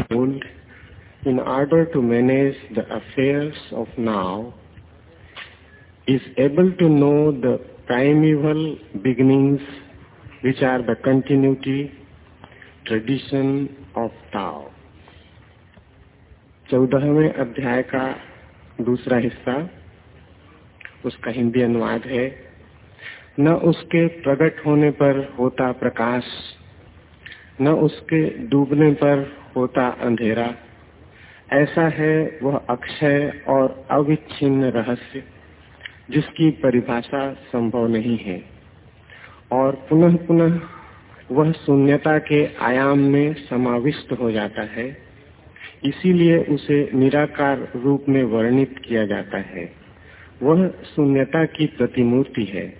told, in order to manage the affairs of now, is able to know the primeval beginnings which are the continuity, tradition of Tao. चौदहवें अध्याय का दूसरा हिस्सा उसका हिंदी अनुवाद है न उसके प्रकट होने पर होता प्रकाश न उसके डूबने पर होता अंधेरा। ऐसा है वह अक्षय और अविच्छिन्न रहस्य, जिसकी परिभाषा संभव नहीं है। और पुनः पुनः वह शून्यता के आयाम में समाविष्ट हो जाता है, इसीलिए उसे निराकार रूप में वर्णित किया जाता है। वह शून्यता की प्रतिमूर्ति है।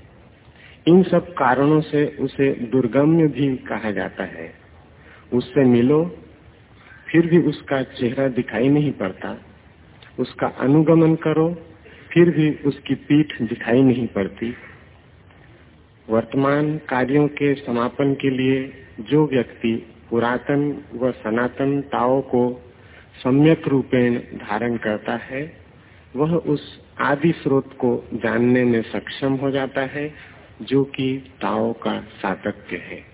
इन सब कारणों से उसे दुर्गम्य भी कहा जाता है। उससे मिलो फिर भी उसका चेहरा दिखाई नहीं पड़ता। उसका अनुगमन करो, फिर भी उसकी पीठ दिखाई नहीं पड़ती। वर्तमान कार्यों के समापन के लिए जो व्यक्ति पुरातन व सनातन ताओ को सम्यक रूपेण धारण करता है, वह उस आदि स्रोत को जानने में सक्षम हो जाता है, जो कि ताओ का सातत्य है।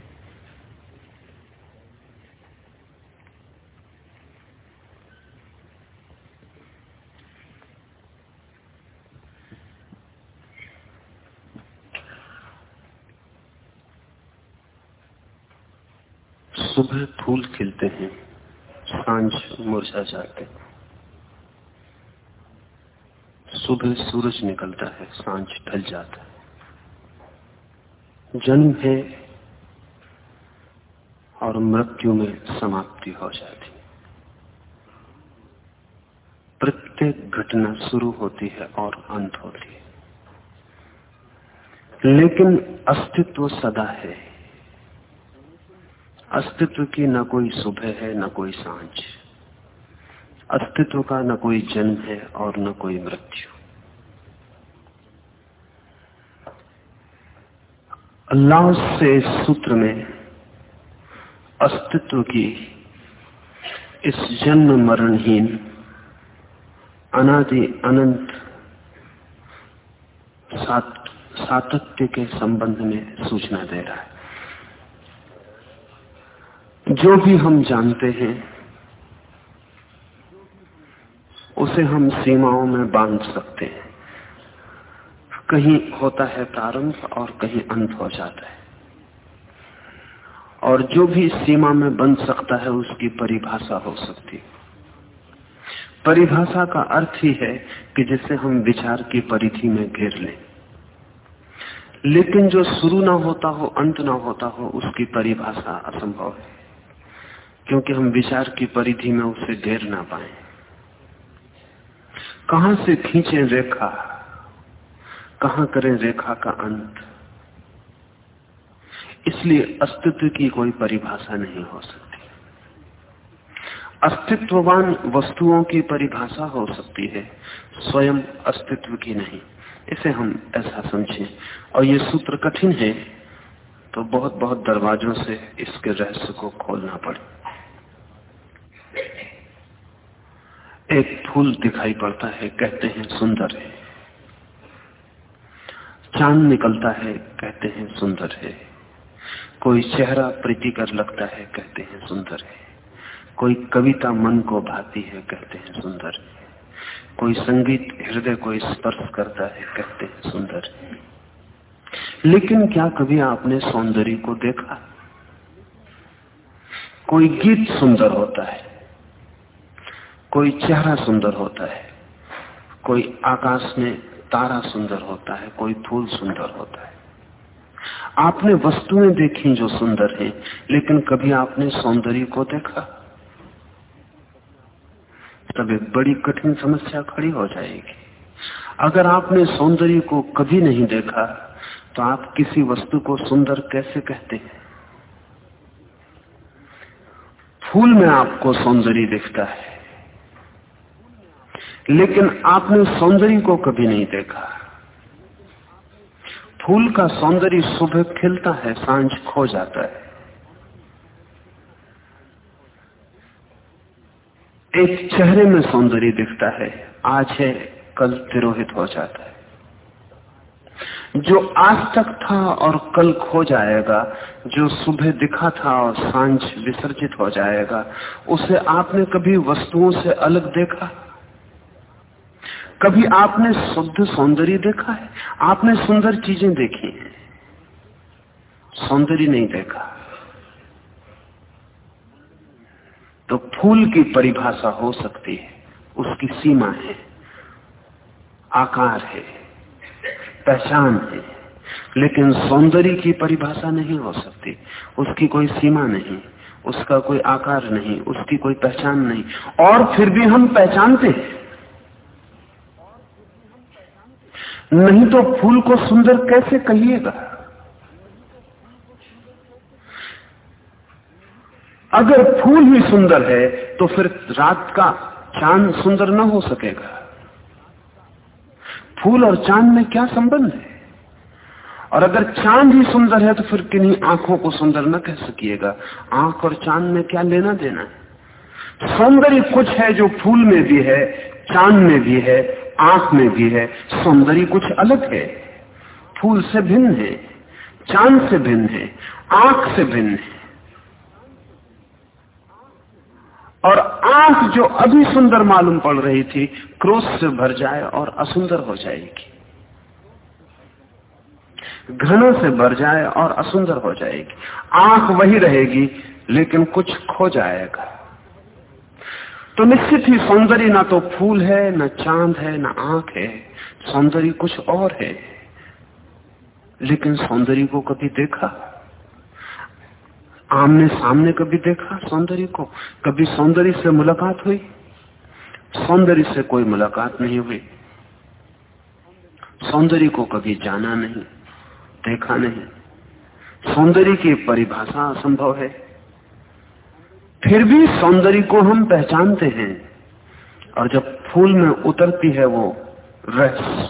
सुबह फूल खिलते हैं, साँझ मुरझा जाते हैं। सुबह सूरज निकलता है, साँझ ढल जाता है। जन्म है और मृत्यु में समाप्ति हो जाती प्रत्येक घटना शुरू होती है और अंत होती है। लेकिन अस्तित्व सदा है। अस्तित्व की न कोई सुबह है न कोई साँझ। अस्तित्व का न कोई जन्म है और न कोई मृत्यु। अल्लाह से सूत्र में अस्तित्व की इस जन्म मरणहीन अनादि अनंत सात, सातत्य के संबंध में सूचना दे रहा है। जो भी हम जानते हैं, उसे हम सीमाओं में बाँध सकते हैं। कहीं होता है प्रारंभ और कहीं अंत हो जाता है। और जो भी सीमा में बन सकता है, उसकी परिभाषा हो सकती है। परिभाषा का अर्थ ही है कि जिसे हम विचार की परिधि में घेर लें। लेकिन जो शुरू ना होता हो, अंत ना होता हो, उसकी परिभाषा असंभव है। क्योंकि हम विचार की परिधि में उसे घेर ना पाए। कहाँ से खींचे रेखा? कहाँ करें रेखा का अंत? इसलिए अस्तित्व की कोई परिभाषा नहीं हो सकती। अस्तित्ववान वस्तुओं की परिभाषा हो सकती है, स्वयं अस्तित्व की नहीं। इसे हम ऐसा समझें। और ये सूत्र कठिन है तो बहुत बहुत दरवाजों से इसके रहस्य को खोलना पड़े। एक फूल दिखाई पड़ता है, कहते हैं सुंदर है। चाँद निकलता है, कहते हैं सुंदर है। कोई चेहरा प्रीतिकर लगता है, कहते हैं सुंदर है। कोई कविता मन को भाती है, कहते हैं सुंदर है। कोई संगीत हृदय को स्पर्श करता है, कहते हैं सुंदर है। लेकिन क्या कभी आपने सौंदर्य को देखा? कोई गीत सुंदर होता है कोई चेहरा सुंदर होता है, कोई आकाश में तारा सुंदर होता है, कोई फूल सुंदर होता है। आपने वस्तुएँ देखी जो सुंदर है, लेकिन कभी आपने सौंदर्य को देखा? तब एक बड़ी कठिन समस्या खड़ी हो जाएगी। अगर आपने सौंदर्य को कभी नहीं देखा तो आप किसी वस्तु को सुंदर कैसे कहते हैं? फूल में आपको सौंदर्य दिखता है। लेकिन आपने सौंदर्य को कभी नहीं देखा। फूल का सौंदर्य सुबह खिलता है, साँझ खो जाता है। एक चेहरे में सौंदर्य दिखता है, आज है, कल तिरोहित हो जाता है। जो आज तक था और कल खो जाएगा, जो सुबह दिखा था और साँझ विसर्जित हो जाएगा, उसे आपने कभी वस्तुओं से अलग देखा? कभी आपने शुद्ध सौंदर्य देखा है? आपने सुंदर चीज़ें देखी हैं। सौंदर्य नहीं देखा। तो फूल की परिभाषा हो सकती है। उसकी सीमा है। आकार है। पहचान है। लेकिन सौंदर्य की परिभाषा नहीं हो सकती। उसकी कोई सीमा नहीं। उसका कोई आकार नहीं। उसकी कोई पहचान नहीं। और फिर भी हम पहचानते हैं। नहीं तो फूल को सुंदर कैसे कहिएगा? अगर फूल ही सुंदर है तो फिर रात का चाँद सुंदर न हो सकेगा। फूल और चाँद में क्या संबंध है? और अगर चाँद ही सुंदर है तो फिर किन्हीं आँखों को सुंदर न कह सकिएगा? आँख और चाँद में क्या लेना देना है? सौंदर्य कुछ है जो फूल में भी है, चाँद में भी है आँख में भी है, सौंदर्य कुछ अलग है। फूल से भिन्न है, चाँद से भिन्न है, आँख से भिन्न है। और आँख जो अभी सुंदर मालूम पड़ रही थी, क्रोध से भर जाए और असुंदर हो जाएगी। घनों से भर जाए और असुंदर हो जाएगी। आँख वही रहेगी, लेकिन कुछ खो जाएगा। तो निश्चित ही सौंदर्य ना तो फूल है, ना चाँद है, ना आँख है। सौंदर्य कुछ और है। लेकिन सौंदर्य को कभी देखा? आमने सामने कभी देखा सौंदर्य को? कभी सौंदर्य से मुलाकात हुई? सौंदर्य से कोई मुलाकात नहीं हुई। सौंदर्य को कभी जाना नहीं, देखा नहीं। सौंदर्य की परिभाषा असंभव है। फिर भी सौंदर्य को हम पहचानते हैं। और जब फूल में उतरती है वो रहस्य।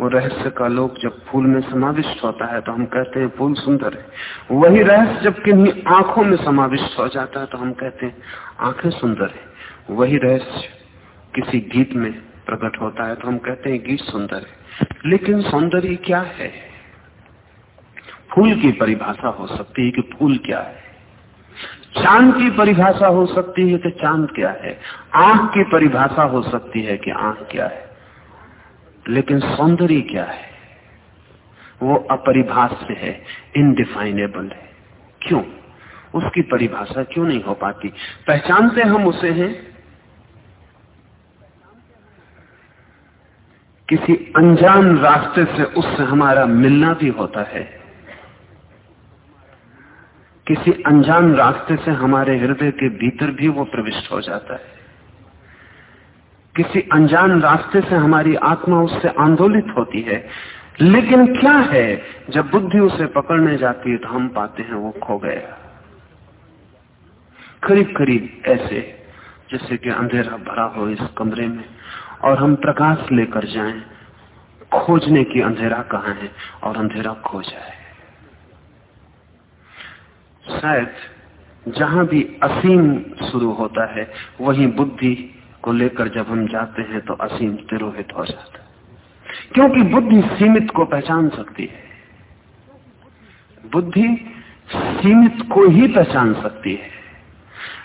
वो रहस्य का लोग जब फूल में समाविष्ट होता है तो हम कहते हैं फूल सुंदर है। वही रहस्य जब किन्हीं आँखों में समाविष्ट हो जाता है तो हम कहते हैं आँखें सुंदर है। वही रहस्य किसी गीत में प्रकट होता है तो हम कहते हैं गीत सुंदर है। लेकिन सौंदर्य क्या है? फूल की परिभाषा हो सकती है कि फूल क्या है? चाँद की परिभाषा हो सकती है कि चाँद क्या है? आँख की परिभाषा हो सकती है कि आँख क्या है। लेकिन सौंदर्य क्या है? वो अपरिभाष्य है इनडिफाइनेबल है। क्यों? उसकी परिभाषा क्यों नहीं हो पाती? पहचानते हम उसे हैं? किसी अनजान रास्ते से उससे हमारा मिलना भी होता है। किसी अनजान रास्ते से हमारे हृदय के भीतर भी वो प्रविष्ट हो जाता है। किसी अनजान रास्ते से हमारी आत्मा उससे आंदोलित होती है। लेकिन क्या है, जब बुद्धि उसे पकड़ने जाती है तो हम पाते हैं वो खो गया। करीब करीब ऐसे, जैसे कि अंधेरा भरा हो इस कमरे में, और हम प्रकाश लेकर जाएँ, खोजने की अंधेरा कहाँ है, और अंधेरा खो जाए। शायद जहाँ भी असीम शुरू होता है, वही बुद्धि को लेकर जब हम जाते हैं तो असीम तिरोहित हो जाता है। क्योंकि बुद्धि सीमित को पहचान सकती है। बुद्धि सीमित को ही पहचान सकती है।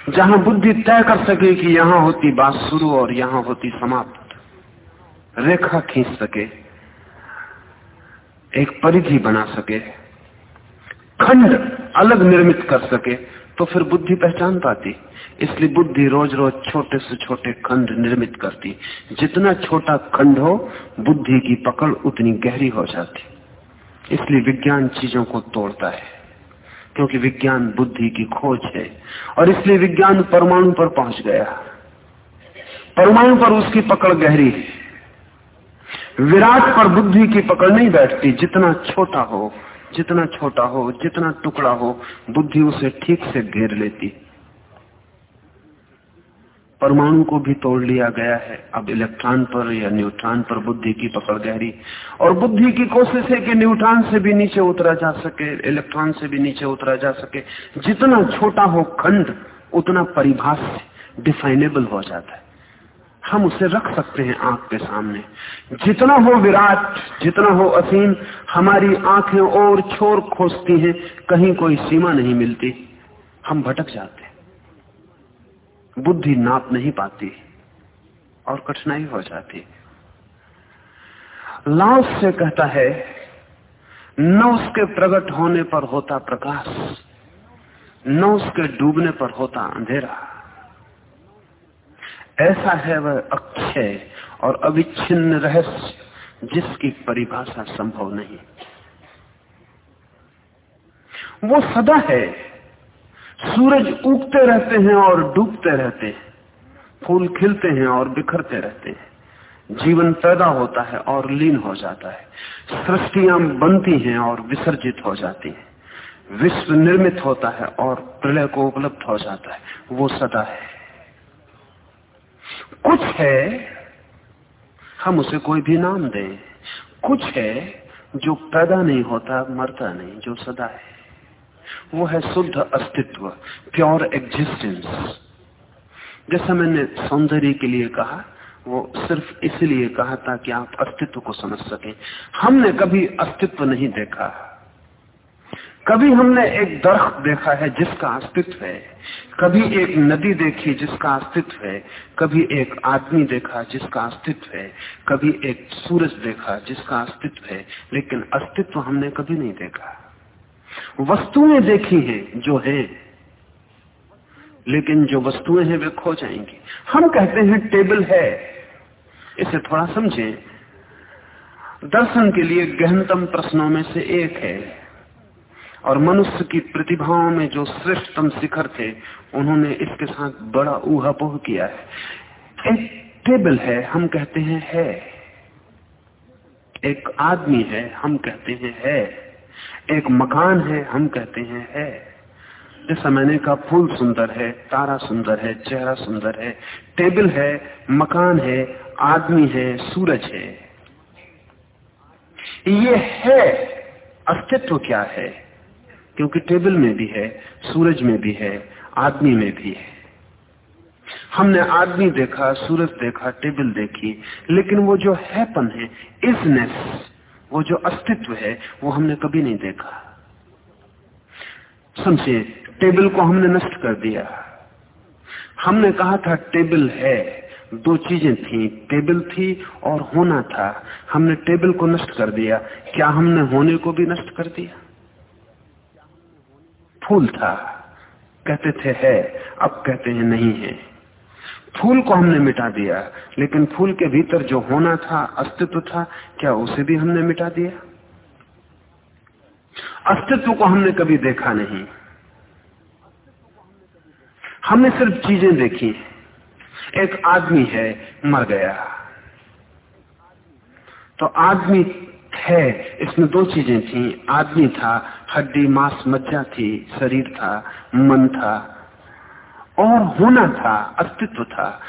जहाँ बुद्धि तय कर सके कि यहाँ होती बात शुरू और यहाँ होती समाप्त, रेखा खींच सके, एक परिधि बना सके खंड अलग निर्मित कर सके तो फिर बुद्धि पहचान पाती। इसलिए बुद्धि रोज रोज छोटे से छोटे खंड निर्मित करती। जितना छोटा खंड हो, बुद्धि की पकड़ उतनी गहरी हो जाती। इसलिए विज्ञान चीज़ों को तोड़ता है, क्योंकि विज्ञान बुद्धि की खोज है। और इसलिए विज्ञान परमाणु पर पहुँच गया। परमाणु पर उसकी पकड़ गहरी है। विराट पर बुद्धि की पकड़ नहीं बैठती, जितना छोटा हो। जितना छोटा हो, जितना टुकड़ा हो, बुद्धि उसे ठीक से घेर लेती। परमाणु को भी तोड़ लिया गया है। अब इलेक्ट्रॉन पर या न्यूट्रॉन पर बुद्धि की पकड़ गहरी। और बुद्धि की कोशिश है कि न्यूट्रॉन से भी नीचे उतरा जा सके, इलेक्ट्रॉन से भी नीचे उतरा जा सके। जितना छोटा हो खंड, उतना परिभाष डिफाइनेबल हो जाता है। हम उसे रख सकते हैं आँख के सामने। जितना हो विराट, जितना हो असीम, हमारी आँखें और छोर खोजती हैं, कहीं कोई सीमा नहीं मिलती। हम भटक जाते बुद्धि नाप नहीं पाती और कठिनाई हो जाती। लाओस से कहता है, न उसके प्रकट होने पर होता प्रकाश, न उसके डूबने पर होता अंधेरा। ऐसा है वह अक्षय और अविच्छिन्न रहस्य जिसकी परिभाषा संभव नहीं। वो सदा है। सूरज उगते रहते हैं और डूबते रहते हैं। फूल खिलते हैं और बिखरते रहते हैं। जीवन पैदा होता है और लीन हो जाता है। सृष्टियाँ बनती हैं और विसर्जित हो जाती हैं। विश्व निर्मित होता है और प्रलय को उपलब्ध हो जाता है। वो सदा है। कुछ है, हम उसे कोई भी नाम दें। कुछ है जो पैदा नहीं होता, मरता नहीं, जो सदा है। वो है शुद्ध अस्तित्व, प्योर एग्जिस्टेंस जैसा मैंने सौंदर्य के लिए कहा, वो सिर्फ़ इसलिए कहा था कि आप अस्तित्व को समझ सकें। हमने कभी अस्तित्व नहीं देखा। कभी हमने एक दरख्त देखा है जिसका अस्तित्व है। कभी एक नदी देखी जिसका अस्तित्व है। कभी एक आदमी देखा जिसका अस्तित्व है। कभी एक सूरज देखा जिसका अस्तित्व है। लेकिन अस्तित्व हमने कभी नहीं देखा। वस्तुएँ देखी हैं जो है, लेकिन जो वस्तुएँ हैं वे खो जाएँगी। हम कहते हैं टेबल है। इसे थोड़ा समझें। दर्शन के लिए गहनतम प्रश्नों में से एक है। और मनुष्य की प्रतिभाओं में जो श्रेष्ठतम शिखर थे, उन्होंने इसके साथ बड़ा ऊहापोह किया है। एक टेबल है, हम कहते हैं है। एक आदमी है, हम कहते हैं है। एक मकान है, हम कहते हैं है। जैसा मैंने कहा, फूल सुंदर है, तारा सुंदर है, चेहरा सुंदर है। टेबल है, मकान है, आदमी है, सूरज है। ये है, अस्तित्व क्या है? क्योंकि टेबल में भी है, सूरज में भी है, आदमी में भी है। हमने आदमी देखा, सूरज देखा, टेबल देखी, लेकिन वो जो हैपन है, इसनेस, वो जो अस्तित्व है, वो हमने कभी नहीं देखा। समझे टेबल को हमने नष्ट कर दिया। हमने कहा था, टेबल है, दो चीज़ें थी, टेबल थी और होना था। हमने टेबल को नष्ट कर दिया। क्या हमने होने को भी नष्ट कर दिया? फूल था। कहते थे, है, अब कहते हैं, नहीं है। फूल को हमने मिटा दिया, लेकिन फूल के भीतर जो होना था, अस्तित्व था, क्या उसे भी हमने मिटा दिया? अस्तित्व को हमने कभी देखा नहीं। हमने सिर्फ़ चीज़ें देखी एक आदमी है, मर गया। तो आदमी है। इसमें दो चीज़ें थी। आदमी था, हड्डी, मांस, मज्जा थी, शरीर था, मन था और होना था, अस्तित्व था।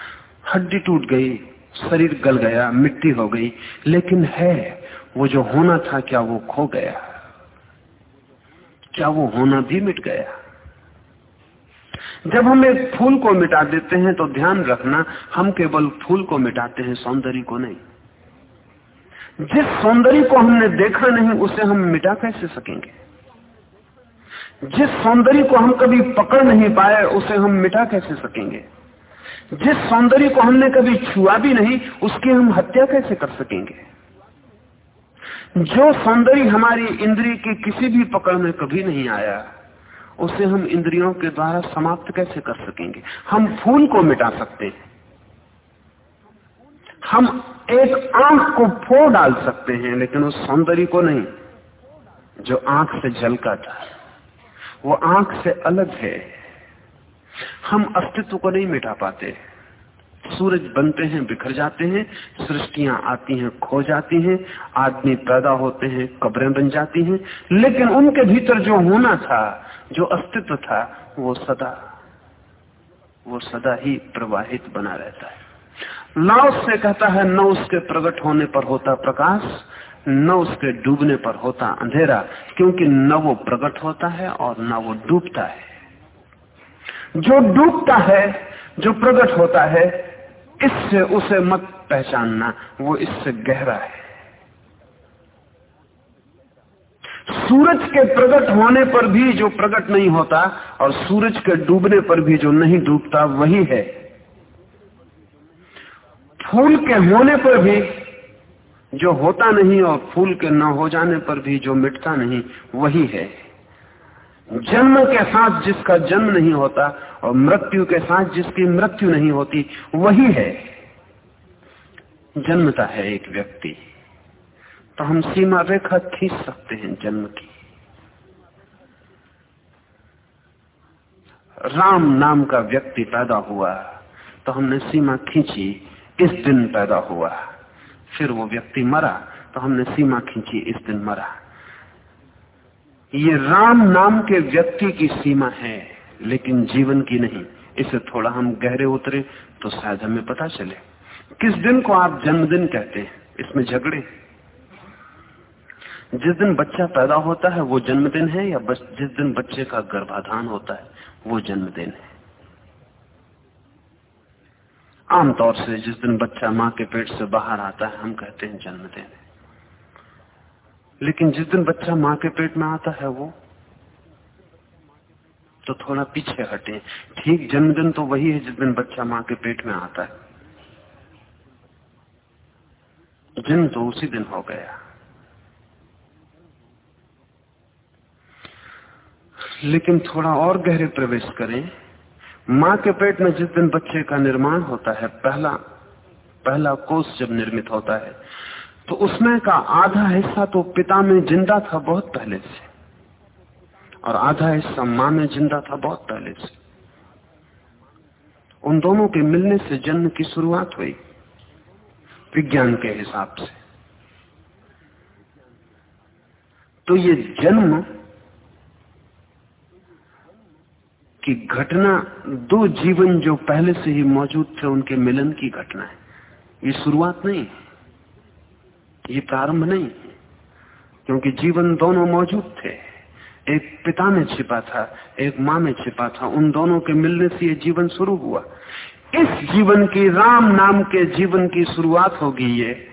हड्डी टूट गई, शरीर गल गया, मिट्टी हो गई, लेकिन है, वो जो होना था, क्या वो खो गया? क्या वो होना भी मिट गया? जब हम एक फूल को मिटा देते हैं तो ध्यान रखना, हम केवल फूल को मिटाते हैं, सौंदर्य को नहीं। जिस सौंदर्य को हमने देखा नहीं, उसे हम मिटा कैसे सकेंगे? जिस सौंदर्य को हम कभी पकड़ नहीं पाए, उसे हम मिटा कैसे सकेंगे? जिस सौंदर्य को हमने कभी छुआ भी नहीं, उसकी हम हत्या कैसे कर सकेंगे? जो सौंदर्य हमारी इंद्रिय की किसी भी पकड़ में कभी नहीं आया, उसे हम इंद्रियों के द्वारा समाप्त कैसे कर सकेंगे? हम फूल को मिटा सकते हैं। हम एक आँख को फोड़ डाल सकते हैं, लेकिन उस सौंदर्य को नहीं। जो आँख से झलका था वो आँख से अलग है। हम अस्तित्व को नहीं मिटा पाते। सूरज बनते हैं, बिखर जाते हैं, सृष्टियाँ आती हैं, खो जाती हैं, आदमी पैदा होते हैं, कब्रें बन जाती हैं, लेकिन उनके भीतर जो होना था, जो अस्तित्व था, वो सदा वो सदा ही प्रवाहित बना रहता है। लाओस से कहता है, न उसके प्रकट होने पर होता प्रकाश, न उसके डूबने पर होता अंधेरा, क्योंकि न वो प्रकट होता है और न वो डूबता है। जो डूबता है, जो प्रकट होता है, इससे उसे मत पहचानना, वो इससे गहरा है। सूरज के प्रकट होने पर भी जो प्रकट नहीं होता और सूरज के डूबने पर भी जो नहीं डूबता, वही है। फूल के होने पर भी जो होता नहीं और फूल के न हो जाने पर भी जो मिटता नहीं, वही है। जन्म के साथ जिसका जन्म नहीं होता और मृत्यु के साथ जिसकी मृत्यु नहीं होती, वही है। जन्मता है एक व्यक्ति। तो हम सीमा रेखा खींच सकते हैं जन्म की। राम नाम का व्यक्ति पैदा हुआ तो हमने सीमा खींची। इस दिन पैदा हुआ। फिर वो व्यक्ति मरा तो हमने सीमा खींची, इस दिन मरा। ये राम नाम के व्यक्ति की सीमा है, लेकिन जीवन की नहीं। इसे थोड़ा हम गहरे उतरे तो शायद हमें पता चले। किस दिन को आप जन्मदिन कहते हैं? इसमें झगड़े। जिस दिन बच्चा पैदा होता है, वो जन्मदिन है, या बस जिस दिन बच्चे का गर्भाधान होता है, वो जन्मदिन है। आमतौर से जिस दिन बच्चा माँ के पेट से बाहर आता है, हम कहते हैं जन्मदिन। लेकिन जिस दिन बच्चा माँ के पेट में आता है वो तो थोड़ा पीछे हटे। ठीक, जन्मदिन तो वही है जिस दिन बच्चा माँ के पेट में आता है। जन्म तो उसी दिन हो गया। लेकिन थोड़ा और गहरे प्रवेश करें। माँ के पेट में जिस दिन बच्चे का निर्माण होता है, पहला पहला कोष जब निर्मित होता है तो उसमें का आधा हिस्सा तो पिता में ज़िंदा था बहुत पहले से, और आधा हिस्सा माँ में ज़िंदा था बहुत पहले से। उन दोनों के मिलने से जन्म की शुरुआत हुई, विज्ञान के हिसाब से। तो ये जन्म कि घटना, दो जीवन जो पहले से ही मौजूद थे, उनके मिलन की घटना है। ये शुरुआत नहीं ये प्रारंभ नहीं क्योंकि जीवन दोनों मौजूद थे। एक पिता में छिपा था, एक माँ में छिपा था। उन दोनों के मिलने से ये जीवन शुरू हुआ। इस जीवन की राम नाम के जीवन की शुरुआत होगी ये,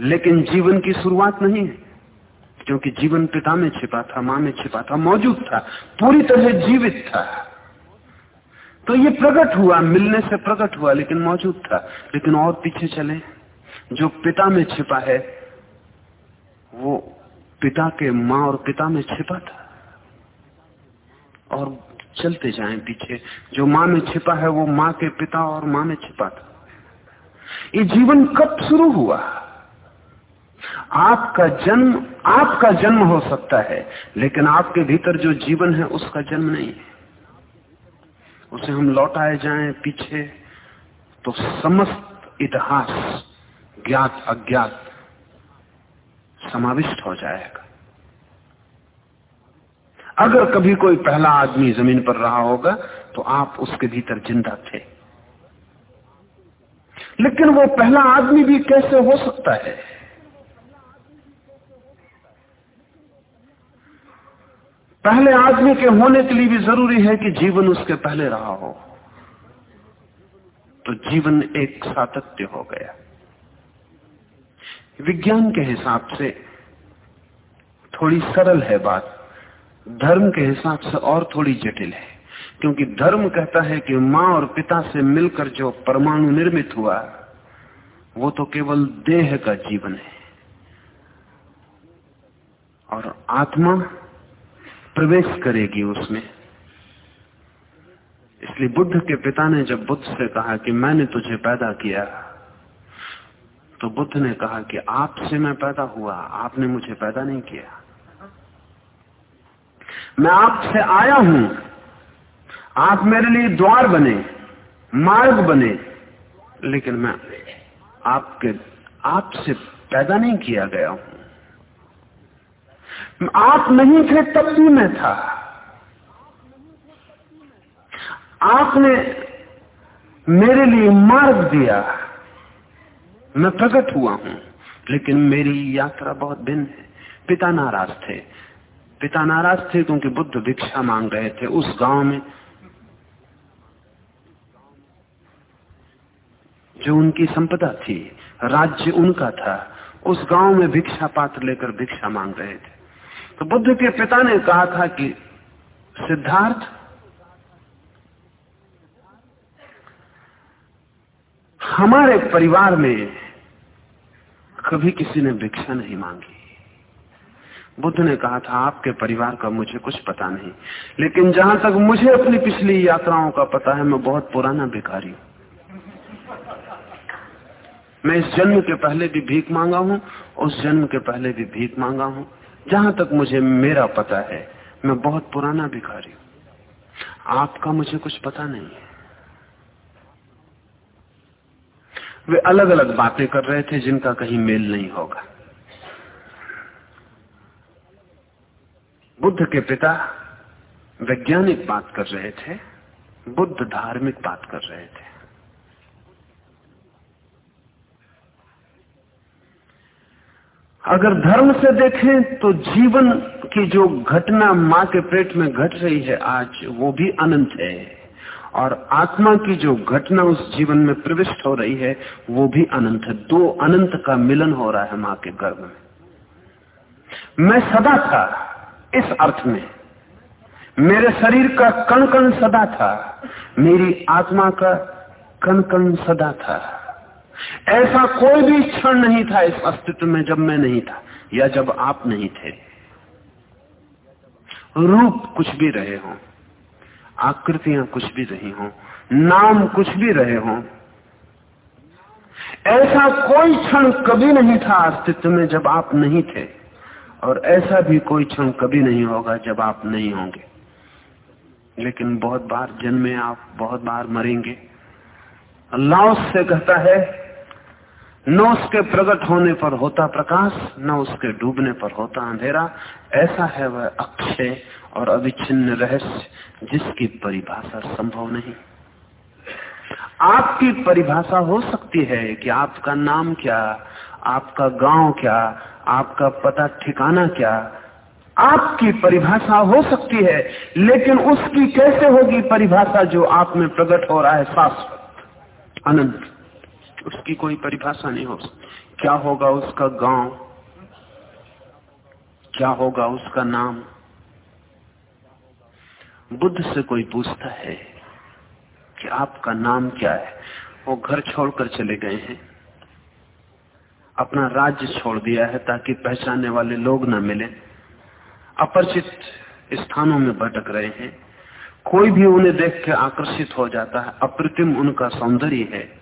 लेकिन जीवन की शुरुआत नहीं है। क्योंकि जीवन पिता में छिपा था, माँ में छिपा था, मौजूद था, पूरी तरह जीवित था। तो ये प्रकट हुआ, मिलने से प्रकट हुआ, लेकिन मौजूद था। लेकिन और पीछे चले। जो पिता में छिपा है, वो पिता के माँ और पिता में छिपा था। और चलते जाएँ पीछे। जो माँ में छिपा है, वो माँ के पिता और माँ में छिपा था। ये जीवन कब शुरू हुआ? आपका जन्म आपका जन्म हो सकता है, लेकिन आपके भीतर जो जीवन है उसका जन्म नहीं है। उसे हम लौटाए जाएँ पीछे तो समस्त इतिहास ज्ञात, अज्ञात समाविष्ट हो जाएगा। अगर कभी कोई पहला आदमी ज़मीन पर रहा होगा तो आप उसके भीतर ज़िंदा थे। लेकिन वो पहला आदमी भी कैसे हो सकता है? पहले आदमी के होने के लिए भी ज़रूरी है कि जीवन उसके पहले रहा हो। तो जीवन एक सातत्य हो गया। विज्ञान के हिसाब से थोड़ी सरल है बात। धर्म के हिसाब से और थोड़ी जटिल है। क्योंकि धर्म कहता है कि माँ और पिता से मिलकर जो परमाणु निर्मित हुआ, वो तो केवल देह का जीवन है। और आत्मा प्रवेश करेगी उसमें। इसलिए बुद्ध के पिता ने जब बुद्ध से कहा कि मैंने तुझे पैदा किया तो बुद्ध ने कहा कि आपसे मैं पैदा हुआ, आपने मुझे पैदा नहीं किया। मैं आपसे आया हूँ, आप मेरे लिए द्वार बने, मार्ग बने, लेकिन मैं आपके, आपसे पैदा नहीं किया गया हूँ। आप नहीं थे तब भी मैं था। आपने मेरे लिए मार्ग दिया। मैं प्रकट हुआ हूँ, लेकिन मेरी यात्रा बहुत भिन्न है। पिता नाराज़ थे। पिता नाराज़ थे क्योंकि बुद्ध भिक्षा मांग रहे थे। उस गाँव में जो उनकी संपदा थी, राज्य उनका था, उस गाँव में भिक्षा पात्र लेकर भिक्षा मांग रहे थे। तो बुद्ध के पिता ने कहा था कि सिद्धार्थ, हमारे परिवार में कभी किसी ने भिक्षा नहीं मांगी। बुद्ध ने कहा था, आपके परिवार का मुझे कुछ पता नहीं, लेकिन जहाँ तक मुझे अपनी पिछली यात्राओं का पता है, मैं बहुत पुराना भिखारी हूँ। मैं इस जन्म के पहले भी भीख मांगा हूँ, उस जन्म के पहले भी भीख मांगा हूँ। जहाँ तक मुझे मेरा पता है, मैं बहुत पुराना भिखारी हूँ। आपका मुझे कुछ पता नहीं है। वे अलग अलग बातें कर रहे थे जिनका कहीं मेल नहीं होगा। बुद्ध के पिता वैज्ञानिक बात कर रहे थे, बुद्ध धार्मिक बात कर रहे थे। अगर धर्म से देखें तो जीवन की जो घटना माँ के पेट में घट रही है, आज वो भी अनंत है। और आत्मा की जो घटना उस जीवन में प्रविष्ट हो रही है, वो भी अनंत है। दो अनंत का मिलन हो रहा है माँ के गर्भ में। मैं सदा था इस अर्थ में। मेरे शरीर का कण कण सदा था। मेरी आत्मा का कण कण सदा था। ऐसा कोई भी क्षण नहीं था इस अस्तित्व में जब मैं नहीं था, या जब आप नहीं थे। रूप कुछ भी रहे हो, आकृतियाँ कुछ भी रही हो, नाम कुछ भी रहे हो, ऐसा कोई क्षण कभी नहीं था अस्तित्व में जब आप नहीं थे, और ऐसा भी कोई क्षण कभी नहीं होगा जब आप नहीं होंगे। लेकिन बहुत बार जन्मे आप, बहुत बार मरेंगे। अल्लाह से कहता है न उसके प्रकट होने पर होता प्रकाश, न उसके डूबने पर होता अंधेरा। ऐसा है वह अक्षय और अविच्छिन्न रहस्य जिसकी परिभाषा संभव नहीं। आपकी परिभाषा हो सकती है कि आपका नाम क्या, आपका गाँव क्या, आपका पता ठिकाना क्या। आपकी परिभाषा हो सकती है, लेकिन उसकी कैसे होगी परिभाषा जो आप में प्रकट हो रहा है शाश्वत, अनंत? उसकी कोई परिभाषा नहीं हो सकती। क्या होगा उसका गाँव? क्या होगा उसका नाम? बुद्ध से कोई पूछता है कि आपका नाम क्या है? वो घर छोड़कर चले गए हैं। अपना राज्य छोड़ दिया है ताकि पहचानने वाले लोग न मिले। अपरिचित स्थानों में भटक रहे हैं। कोई भी उन्हें देख के आकर्षित हो जाता है। अप्रतिम उनका सौंदर्य है।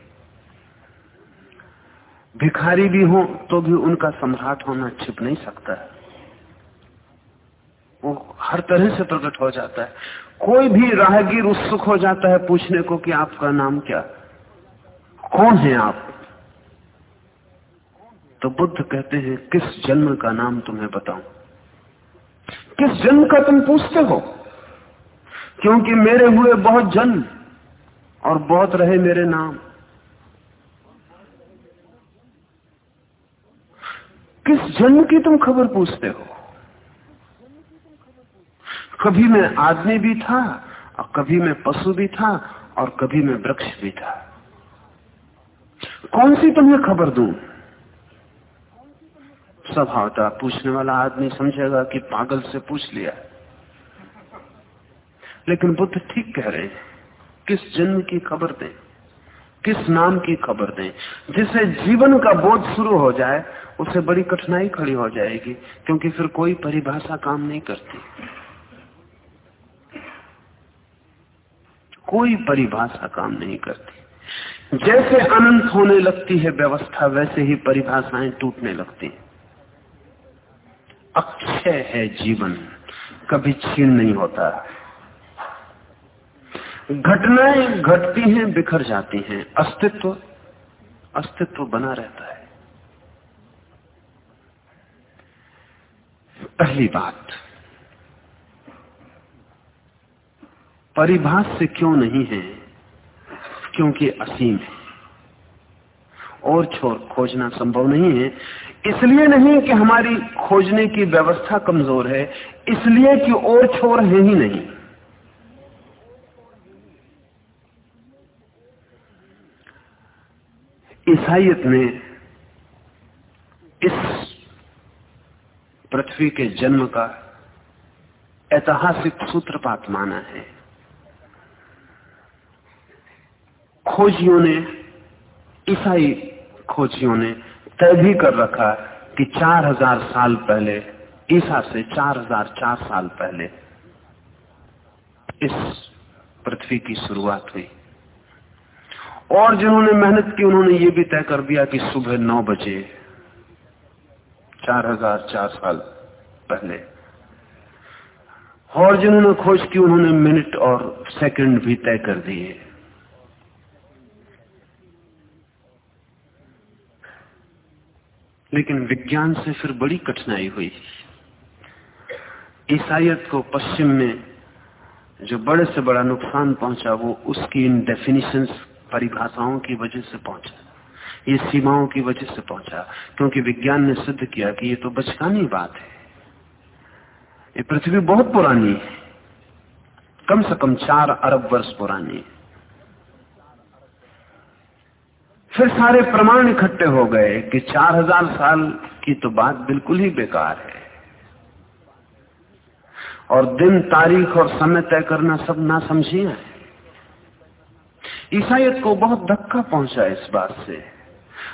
भिखारी भी हो तो भी उनका सम्राट होना छिप नहीं सकता है। वो हर तरह से प्रकट हो जाता है। कोई भी राहगीर उत्सुक हो जाता है पूछने को कि आपका नाम क्या? कौन है आप? तो बुद्ध कहते हैं, किस जन्म का नाम तुम्हें बताऊँ? किस जन्म का तुम पूछते हो? क्योंकि मेरे हुए बहुत जन्म और बहुत रहे मेरे नाम। किस जन्म की तुम खबर पूछते हो? कभी मैं आदमी भी था, और कभी मैं पशु भी था, और कभी मैं वृक्ष भी था। कौन सी तुम्हें खबर दू? स्वभावता पूछने वाला आदमी समझेगा कि पागल से पूछ लिया। लेकिन बुद्ध ठीक कह रहे हैं, किस जन्म की खबर दें? किस नाम की खबर दें? जिसे जीवन का बोध शुरू हो जाए उसे बड़ी कठिनाई खड़ी हो जाएगी, क्योंकि फिर कोई परिभाषा काम नहीं करती। कोई परिभाषा काम नहीं करती। जैसे अनंत होने लगती है व्यवस्था, वैसे ही परिभाषाएँ टूटने लगती अक्षय है जीवन, कभी छीन नहीं होता। घटनाएँ घटती हैं, बिखर जाती हैं। अस्तित्व अस्तित्व बना रहता है। पहली बात, परिभाष से क्यों नहीं है? क्योंकि असीम है। और छोर खोजना संभव नहीं है। इसलिए नहीं कि हमारी खोजने की व्यवस्था कमज़ोर है। इसलिए कि और छोर है ही नहीं। ईसाइत ने इस पृथ्वी के जन्म का ऐतिहासिक सूत्रपात माना है। खोजियों ने, ईसाई खोजियों ने तय भी कर रखा कि 4000 साल पहले, ईसा से 4004 साल पहले इस पृथ्वी की शुरुआत हुई। और जिन्होंने मेहनत की, उन्होंने ये भी तय कर दिया कि सुबह नौ बजे, चार हज़ार चार साल पहले। और जिन्होंने खोज की, उन्होंने मिनट और सेकंड भी तय कर दिए। लेकिन विज्ञान से फिर बड़ी कठिनाई हुई। ईसाइत को पश्चिम में जो बड़े से बड़ा नुकसान पहुँचा, वो उसकी इन डेफिनेशंस परिभाषाओं की वजह से पहुँचा। ये सीमाओं की वजह से पहुँचा, क्योंकि विज्ञान ने सिद्ध किया कि ये तो बचकानी बात है। ये पृथ्वी बहुत पुरानी है। कम से कम चार अरब वर्ष पुरानी है। फिर सारे प्रमाण इकट्ठे हो गए कि चार हज़ार साल की तो बात बिल्कुल ही बेकार है। और दिन, तारीख और समय तय करना सब ना समझिए ईसाइत को बहुत धक्का पहुँचा इस बात से।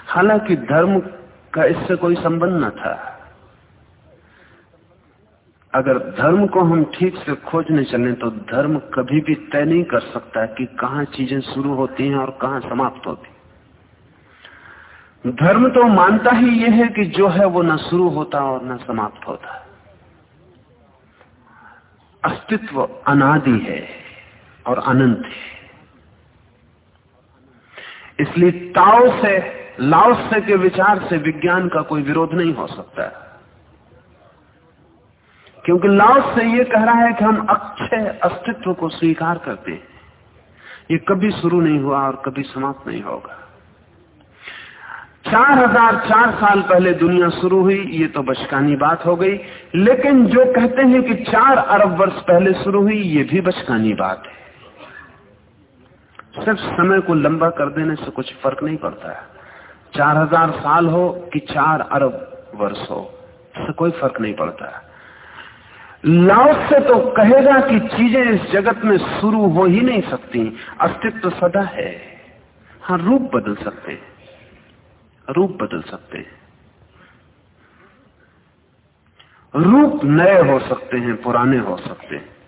हालाँकि धर्म का इससे कोई संबंध न था। अगर धर्म को हम ठीक से खोजने चलें तो धर्म कभी भी तय नहीं कर सकता कि कहा चीज़ें शुरू होती हैं और कहा समाप्त होती धर्म तो मानता ही यह है कि जो है वो न शुरू होता और न समाप्त होता। अस्तित्व अनादि है और अनंत है। इसलिए ताओ से लाओसे के विचार से विज्ञान का कोई विरोध नहीं हो सकता क्योंकि लाओस से यह कह रहा है कि हम अक्षय अस्तित्व को स्वीकार करते हैं। ये कभी शुरू नहीं हुआ और कभी समाप्त नहीं होगा। चार हज़ार चार साल पहले दुनिया शुरू हुई, ये तो बचकानी बात हो गई। लेकिन जो कहते हैं कि चार अरब वर्ष पहले शुरू हुई, ये भी बचकानी बात है। सिर्फ़ समय को लंबा कर देने से कुछ फ़र्क नहीं पड़ता है। चार हज़ार साल हो कि चार अरब वर्ष हो, इससे कोई फ़र्क नहीं पड़ता लाओस से तो कहेगा कि चीज़ें इस जगत में शुरू हो ही नहीं सकती, अस्तित्व सदा है। हाँ रूप बदल सकते हैं। रूप बदल सकते हैं। रूप नए हो सकते हैं, पुराने हो सकते हैं।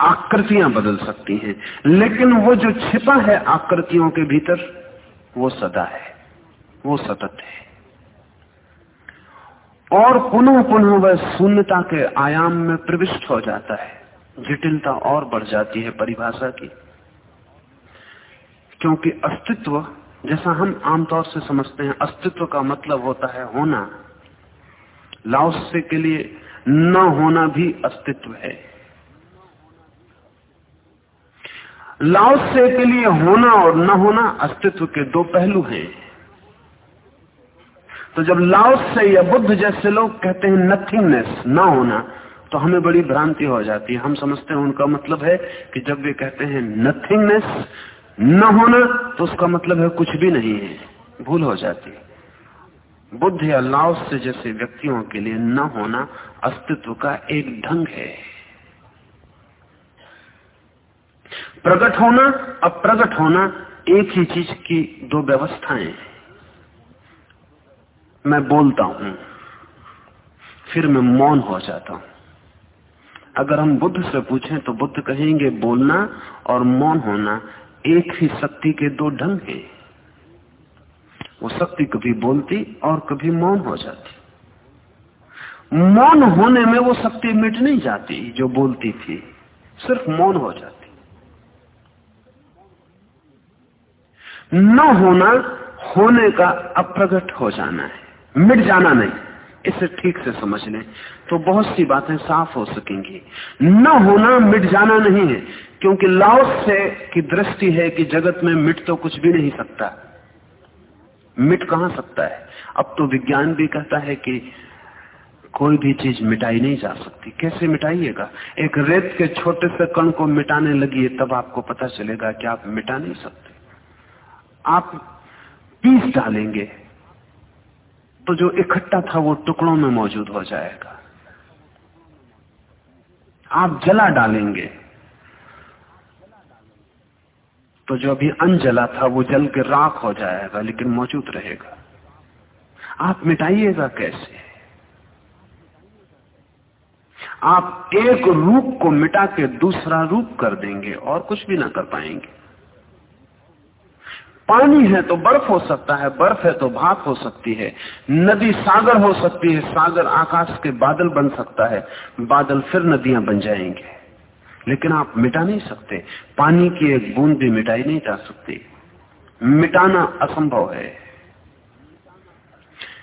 आकृतियाँ बदल सकती हैं। लेकिन वो जो छिपा है आकृतियों के भीतर, वो सदा है। वो सतत है। और पुनः पुनः वह शून्यता के आयाम में प्रविष्ट हो जाता है। जटिलता और बढ़ जाती है परिभाषा की। क्योंकि अस्तित्व, जैसा हम आमतौर से समझते हैं, अस्तित्व का मतलब होता है होना। लाओसे के लिए न होना भी अस्तित्व है। लाओसे के लिए होना और न होना अस्तित्व के दो पहलू हैं। तो जब लाओस या बुद्ध जैसे लोग कहते हैं नथिंगनेस न होना तो हमें बड़ी भ्रांति हो जाती है। हम समझते हैं उनका मतलब है कि जब वे कहते हैं नथिंगनेस न होना तो उसका मतलब है कुछ भी नहीं है। भूल हो जाती बुद्ध या लाओस से जैसे व्यक्तियों के लिए न होना अस्तित्व का एक ढंग है। प्रकट होना, अप्रगट होना एक ही चीज़ की दो व्यवस्थाएँ मैं बोलता हूँ, फिर मैं मौन हो जाता हूँ। अगर हम बुद्ध से पूछें तो बुद्ध कहेंगे, बोलना और मौन होना एक ही शक्ति के दो ढंग हैं। वो शक्ति कभी बोलती और कभी मौन हो जाती। मौन होने में वो शक्ति मिट नहीं जाती जो बोलती थी, सिर्फ़ मौन हो जाती। न होना, होने का अप्रगट हो जाना है। मिट जाना नहीं। इसे ठीक से समझ लें तो बहुत सी बातें साफ़ हो सकेंगी। न होना, मिट जाना नहीं है, क्योंकि लाओस से की दृष्टि है कि जगत में मिट तो कुछ भी नहीं सकता। मिट कहाँ सकता है? अब तो विज्ञान भी कहता है कि कोई भी चीज़ मिटाई नहीं जा सकती। कैसे मिटाइएगा? एक रेत के छोटे से कण को मिटाने लगी, तब आपको पता चलेगा कि आप मिटा नहीं सकते। आप पीस डालेंगे तो जो इकट्ठा था वो टुकड़ों में मौजूद हो जाएगा। आप जला डालेंगे तो जो अभी अनजला था वो जल के राख हो जाएगा, लेकिन मौजूद रहेगा। आप मिटाइएगा कैसे? आप एक रूप को मिटा के दूसरा रूप कर देंगे और कुछ भी ना कर पाएँगे। पानी है तो बर्फ़ हो सकता है, बर्फ़ है तो भाप हो सकती है। नदी सागर हो सकती है, सागर आकाश के बादल बन सकता है। बादल फिर नदियाँ बन जाएँगे। लेकिन आप मिटा नहीं सकते। पानी की एक बूंद भी मिटाई नहीं जा सकती। मिटाना असंभव है।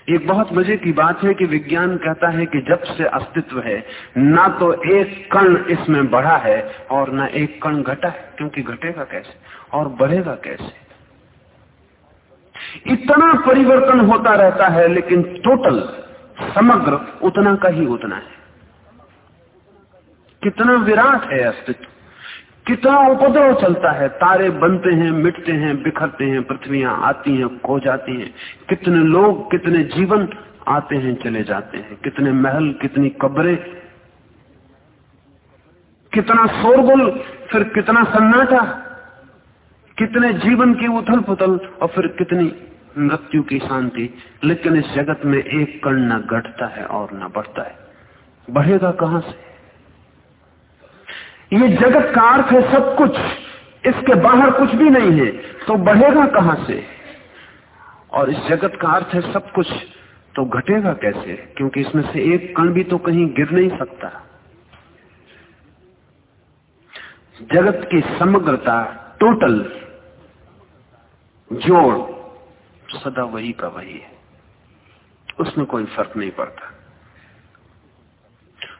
एक बहुत मज़े की बात है कि विज्ञान कहता है कि जब से अस्तित्व है, ना तो एक कण इसमें बढ़ा है और ना एक कण घटा है, क्योंकि घटेगा कैसे और बढ़ेगा कैसे? इतना परिवर्तन होता रहता है, लेकिन टोटल समग्र, उतना का ही उतना है। कितना विराट है अस्तित्व। कितना उपद्रव चलता है। तारे बनते हैं, मिटते हैं, बिखरते हैं, पृथ्वियाँ आती हैं, खो जाती हैं। कितने लोग, कितने जीवन आते हैं, चले जाते हैं। कितने महल, कितनी कब्रें। कितना शोरगुल, फिर कितना सन्नाटा। कितने जीवन की उथल पुथल और फिर कितनी मृत्यु की शांति। लेकिन इस जगत में एक कण न घटता है और न बढ़ता है। बढ़ेगा कहाँ से? ये जगत का अर्थ है सब कुछ। इसके बाहर कुछ भी नहीं है। तो बढ़ेगा कहाँ से? और इस जगत का अर्थ है सब कुछ। तो घटेगा कैसे? क्योंकि इसमें से एक कण भी तो कहीं गिर नहीं सकता। जगत की समग्रता टोटल जोड़। सदा वही का वही है। उसमें कोई फ़र्क नहीं पड़ता।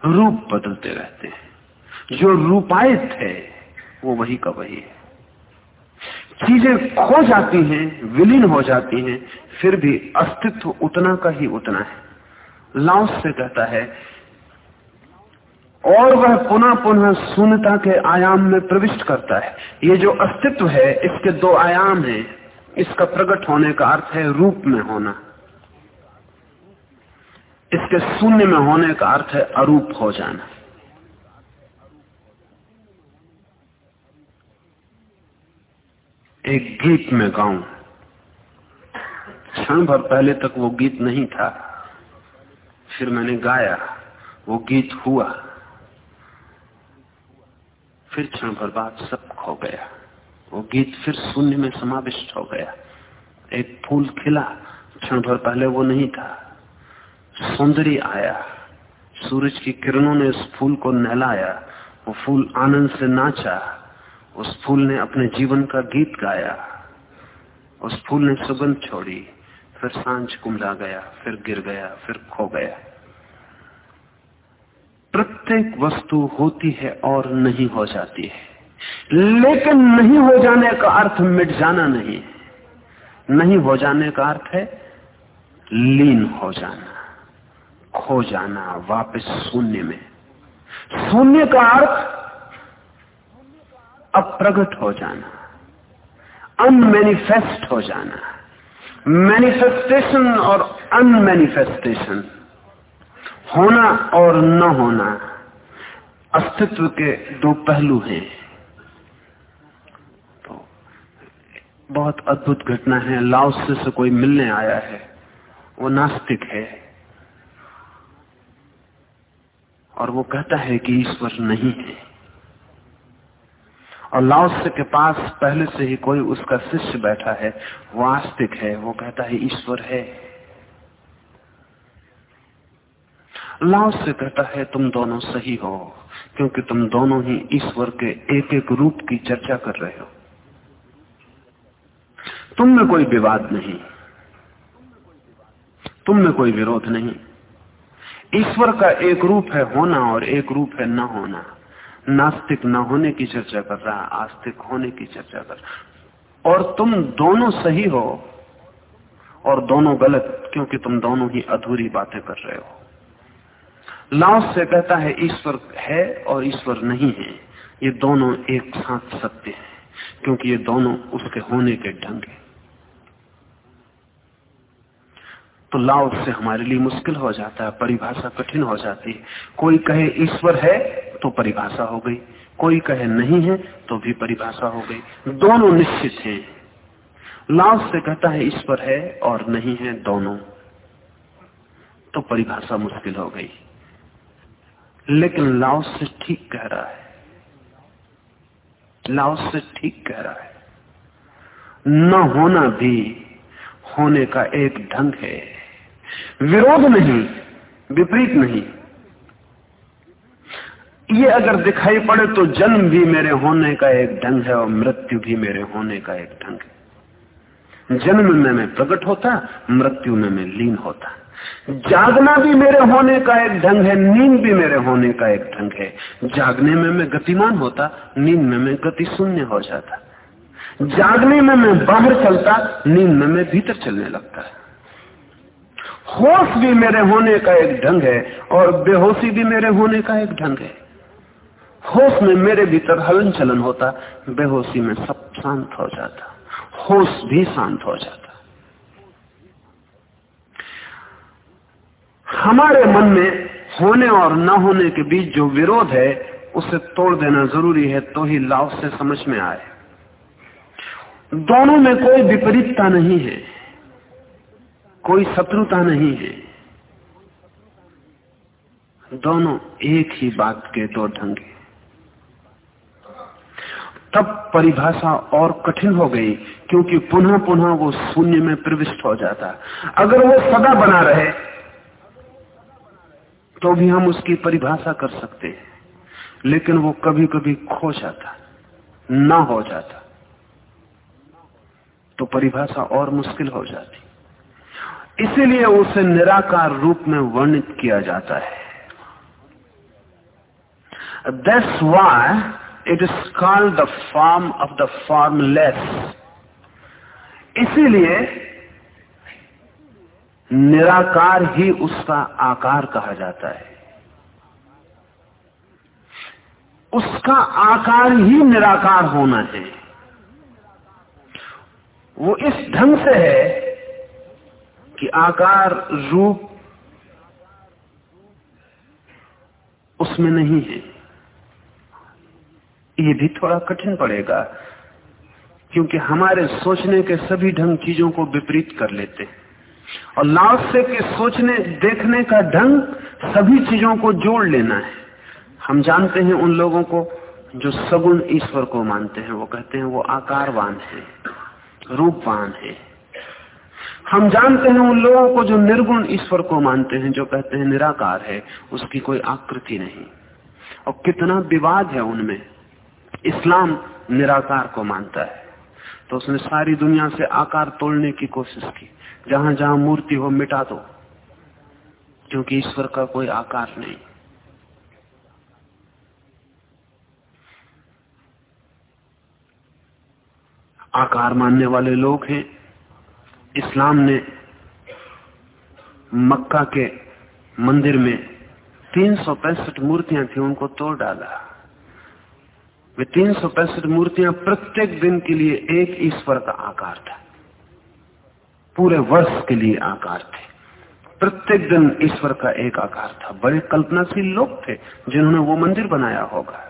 रूप बदलते रहते हैं। जो रूपायित है, वो वही का वही है। चीज़ें खो जाती हैं, विलीन हो जाती हैं, फिर भी अस्तित्व उतना का ही उतना है। लाउस से कहता है, और वह पुनः पुनः शून्यता के आयाम में प्रविष्ट करता है। ये जो अस्तित्व है, इसके दो आयाम हैं। इसका प्रकट होने का अर्थ है रूप में होना। इसके शून्य में होने का अर्थ है अरूप हो जाना। एक गीत में गाऊं। क्षण भर पहले तक वो गीत नहीं था। फिर मैंने गाया, वो गीत हुआ। फिर क्षण भर बाद सब खो गया। वो गीत फिर शून्य में समाविष्ट हो गया। एक फूल खिला, क्षण भर पहले वो नहीं था। सौंदर्य आया। सूरज की किरणों ने उस फूल को नहलाया। वो फूल आनंद से नाचा। उस फूल ने अपने जीवन का गीत गाया। उस फूल ने सुगंध छोड़ी। फिर साँझ कुमला गया, फिर गिर गया, फिर खो गया। प्रत्येक वस्तु होती है और नहीं हो जाती है। लेकिन नहीं हो जाने का अर्थ मिट जाना नहीं। नहीं हो जाने का अर्थ है लीन हो जाना, खो जाना, वापस शून्य में। शून्य का अर्थ अप्रगट हो जाना अनमेनिफेस्ट हो जाना। मैनिफेस्टेशन और अनमैनिफेस्टेशन होना और न होना, अस्तित्व के दो पहलू हैं। बहुत अद्भुत घटना है। लाओस से कोई मिलने आया है। वो नास्तिक है। और वो कहता है कि ईश्वर नहीं है। और लाओस के पास पहले से ही कोई उसका शिष्य बैठा है। वो आस्तिक है। वो कहता है, ईश्वर है। लाओस से कहता है, तुम दोनों सही हो, क्योंकि तुम दोनों ही ईश्वर के एक एक रूप की चर्चा कर रहे हो। तुम में कोई विवाद नहीं। तुम में कोई विरोध नहीं। ईश्वर का एक रूप है होना और एक रूप है न होना। नास्तिक न होने की चर्चा कर रहा है आस्तिक होने की चर्चा कर रहा। और तुम दोनों सही हो और दोनों गलत, क्योंकि तुम दोनों ही अधूरी बातें कर रहे हो। लाओस से कहता है, ईश्वर है और ईश्वर नहीं है। ये दोनों एक साथ सत्य है, क्योंकि ये दोनों उसके होने के ढंग है। तो लाव से हमारे लिए मुश्किल हो जाता है, परिभाषा कठिन हो जाती है। कोई कहे ईश्वर है तो परिभाषा हो गई। कोई कहे नहीं है तो भी परिभाषा हो गई। दोनों निश्चित हैं। लाव से कहता है, ईश्वर है और नहीं है दोनों। तो परिभाषा मुश्किल हो गई। लेकिन लाओ से ठीक कह रहा है। लाओ से ठीक कह रहा है। न होना भी होने का एक ढंग है। विरोध नहीं, विपरीत नहीं। ये अगर दिखाई पड़े तो जन्म भी मेरे होने का एक ढंग है और मृत्यु भी मेरे होने का एक ढंग है। जन्म में मैं प्रकट होता, मृत्यु में मैं लीन होता। जागना भी मेरे होने का एक ढंग है, नींद भी मेरे होने का एक ढंग है। जागने में मैं गतिमान होता, नींद में मैं गति शून्य हो जाता। जागने में मैं बाहर चलता, नींद में मैं भीतर चलने लगता। होश भी मेरे होने का एक ढंग है और बेहोशी भी मेरे होने का एक ढंग है। होश में मेरे भीतर हलन चलन होता, बेहोशी में सब शांत हो जाता, होश भी शांत हो जाता। हमारे मन में होने और न होने के बीच जो विरोध है, उसे तोड़ देना ज़रूरी है तो ही लाभ से समझ में आए। दोनों में कोई विपरीतता नहीं है। कोई शत्रुता नहीं है। दोनों एक ही बात के दो ढंग तब परिभाषा और कठिन हो गई, क्योंकि पुनः पुनः वो शून्य में प्रविष्ट हो जाता। अगर वो सदा बना रहे तो भी हम उसकी परिभाषा कर सकते हैं। लेकिन वो कभी कभी खो जाता, ना हो जाता। तो परिभाषा और मुश्किल हो जाती। इसीलिए उसे निराकार रूप में वर्णित किया जाता है। That's why it is called the form of the formless. इसीलिए निराकार ही उसका आकार कहा जाता है। उसका आकार ही निराकार होना है। वो इस ढंग से है कि आकार, रूप उसमें नहीं है। ये भी थोड़ा कठिन पड़ेगा, क्योंकि हमारे सोचने के सभी ढंग चीज़ों को विपरीत कर लेते हैं। और लाओसे के सोचने, देखने का ढंग सभी चीज़ों को जोड़ लेना है। हम जानते हैं उन लोगों को जो सगुण ईश्वर को मानते हैं। वो कहते हैं वो आकारवान है, रूपवान है। हम जानते हैं उन लोगों को जो निर्गुण ईश्वर को मानते हैं, जो कहते हैं निराकार है, उसकी कोई आकृति नहीं। और कितना विवाद है उनमें। इस्लाम निराकार को मानता है। तो उसने सारी दुनिया से आकार तोड़ने की कोशिश की। जहाँ जहाँ मूर्ति हो, मिटा दो। क्योंकि ईश्वर का कोई आकार नहीं। आकार मानने वाले लोग हैं। इस्लाम ने मक्का के मंदिर में तीन सौ पैंसठ मूर्तियाँ थी, उनको तोड़ डाला। वे तीन सौ पैंसठ मूर्तियाँ प्रत्येक दिन के लिए एक ईश्वर का आकार था। पूरे वर्ष के लिए आकार थे। प्रत्येक दिन ईश्वर का एक आकार था। बड़े कल्पनाशील लोग थे जिन्होंने वो मंदिर बनाया होगा।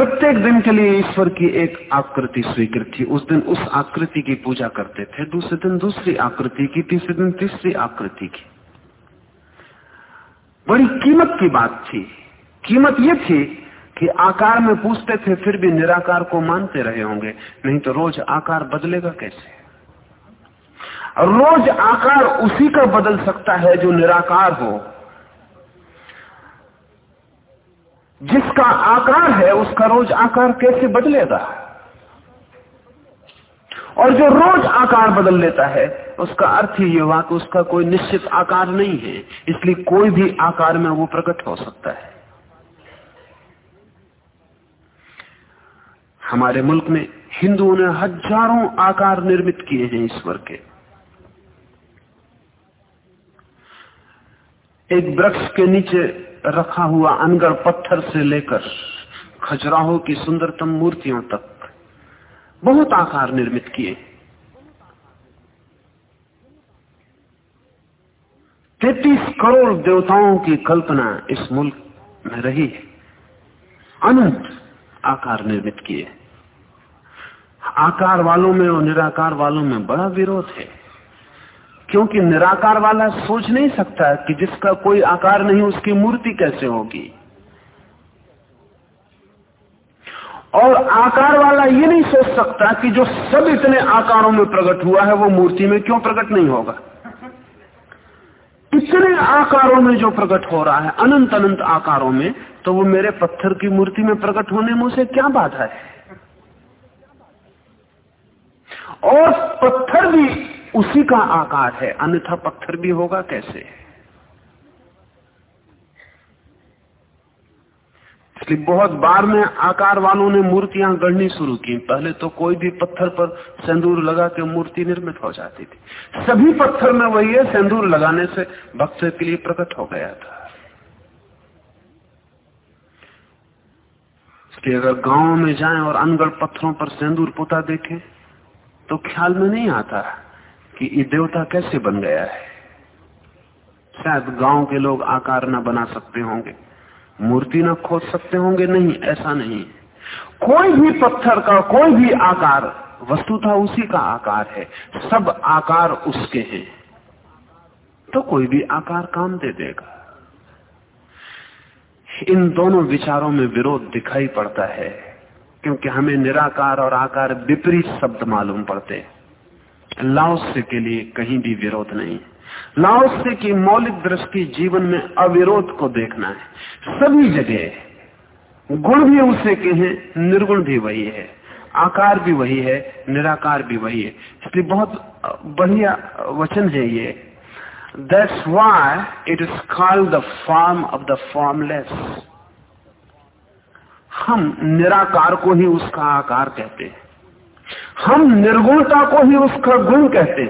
प्रत्येक दिन के लिए ईश्वर की एक आकृति स्वीकृत थी। उस दिन उस आकृति की पूजा करते थे। दूसरे दिन दूसरी आकृति की, तीसरे दिन तीसरी आकृति की। बड़ी कीमत की बात थी। कीमत यह थी कि आकार में पूछते थे, फिर भी निराकार को मानते रहे होंगे। नहीं तो रोज आकार बदलेगा कैसे? रोज आकार उसी का बदल सकता है जो निराकार हो। जिसका आकार है, उसका रोज आकार कैसे बदलेगा? और जो रोज आकार बदल लेता है, उसका अर्थ ही हुआ कि उसका कोई निश्चित आकार नहीं है, इसलिए कोई भी आकार में वो प्रकट हो सकता है। हमारे मुल्क में हिंदुओं ने हज़ारों आकार निर्मित किए हैं ईश्वर के। एक वृक्ष के नीचे रखा हुआ अनगढ़ पत्थर से लेकर खजुराहो की सुंदरतम मूर्तियों तक बहुत आकार निर्मित किए। तैतीस करोड़ देवताओं की कल्पना इस मुल्क में रही है। अनंत आकार निर्मित किए। आकार वालों में और निराकार वालों में बड़ा विरोध है। क्योंकि निराकार वाला सोच नहीं सकता कि जिसका कोई आकार नहीं, उसकी मूर्ति कैसे होगी। और आकार वाला ये नहीं सोच सकता कि जो सब इतने आकारों में प्रकट हुआ है, वो मूर्ति में क्यों प्रकट नहीं होगा? इतने आकारों में जो प्रकट हो रहा है, अनंत अनंत आकारों में तो वो मेरे पत्थर की मूर्ति में प्रकट होने में उसे क्या बाधा है? और पत्थर भी उसी का आकार है, अन्यथा पत्थर भी होगा कैसे? इसलिए बहुत बार में आकार वालों ने मूर्तियाँ गढ़नी शुरू की। पहले तो कोई भी पत्थर पर सिंदूर लगा के मूर्ति निर्मित हो जाती थी। सभी पत्थर में वही है, सिंदूर लगाने से भक्त के लिए प्रकट हो गया था। इसलिए अगर गाँव में जाएँ और अनगढ़ पत्थरों पर सिंदूर पोता देखें तो ख्याल में नहीं आता। कि ये देवता कैसे बन गया है? शायद गाँव के लोग आकार ना बना सकते होंगे, मूर्ति ना खोज सकते होंगे, नहीं, ऐसा नहीं। कोई भी पत्थर का, कोई भी आकार, वस्तुता उसी का आकार है। सब आकार उसके हैं। तो कोई भी आकार काम दे देगा। इन दोनों विचारों में विरोध दिखाई पड़ता है, क्योंकि हमें निराकार और आकार विपरीत शब्द मालूम पड़ते लाओस्य के लिए कहीं भी विरोध नहीं लाओस्य की मौलिक दृष्टि जीवन में अविरोध को देखना है। सभी जगह गुण भी उसे के हैं निर्गुण भी वही है। आकार भी वही है, निराकार भी वही है। इसलिए बहुत बढ़िया वचन है ये। That's why it is called the form of the formless हम निराकार को ही उसका आकार कहते हैं। हम निर्गुणता को ही उसका गुण कहते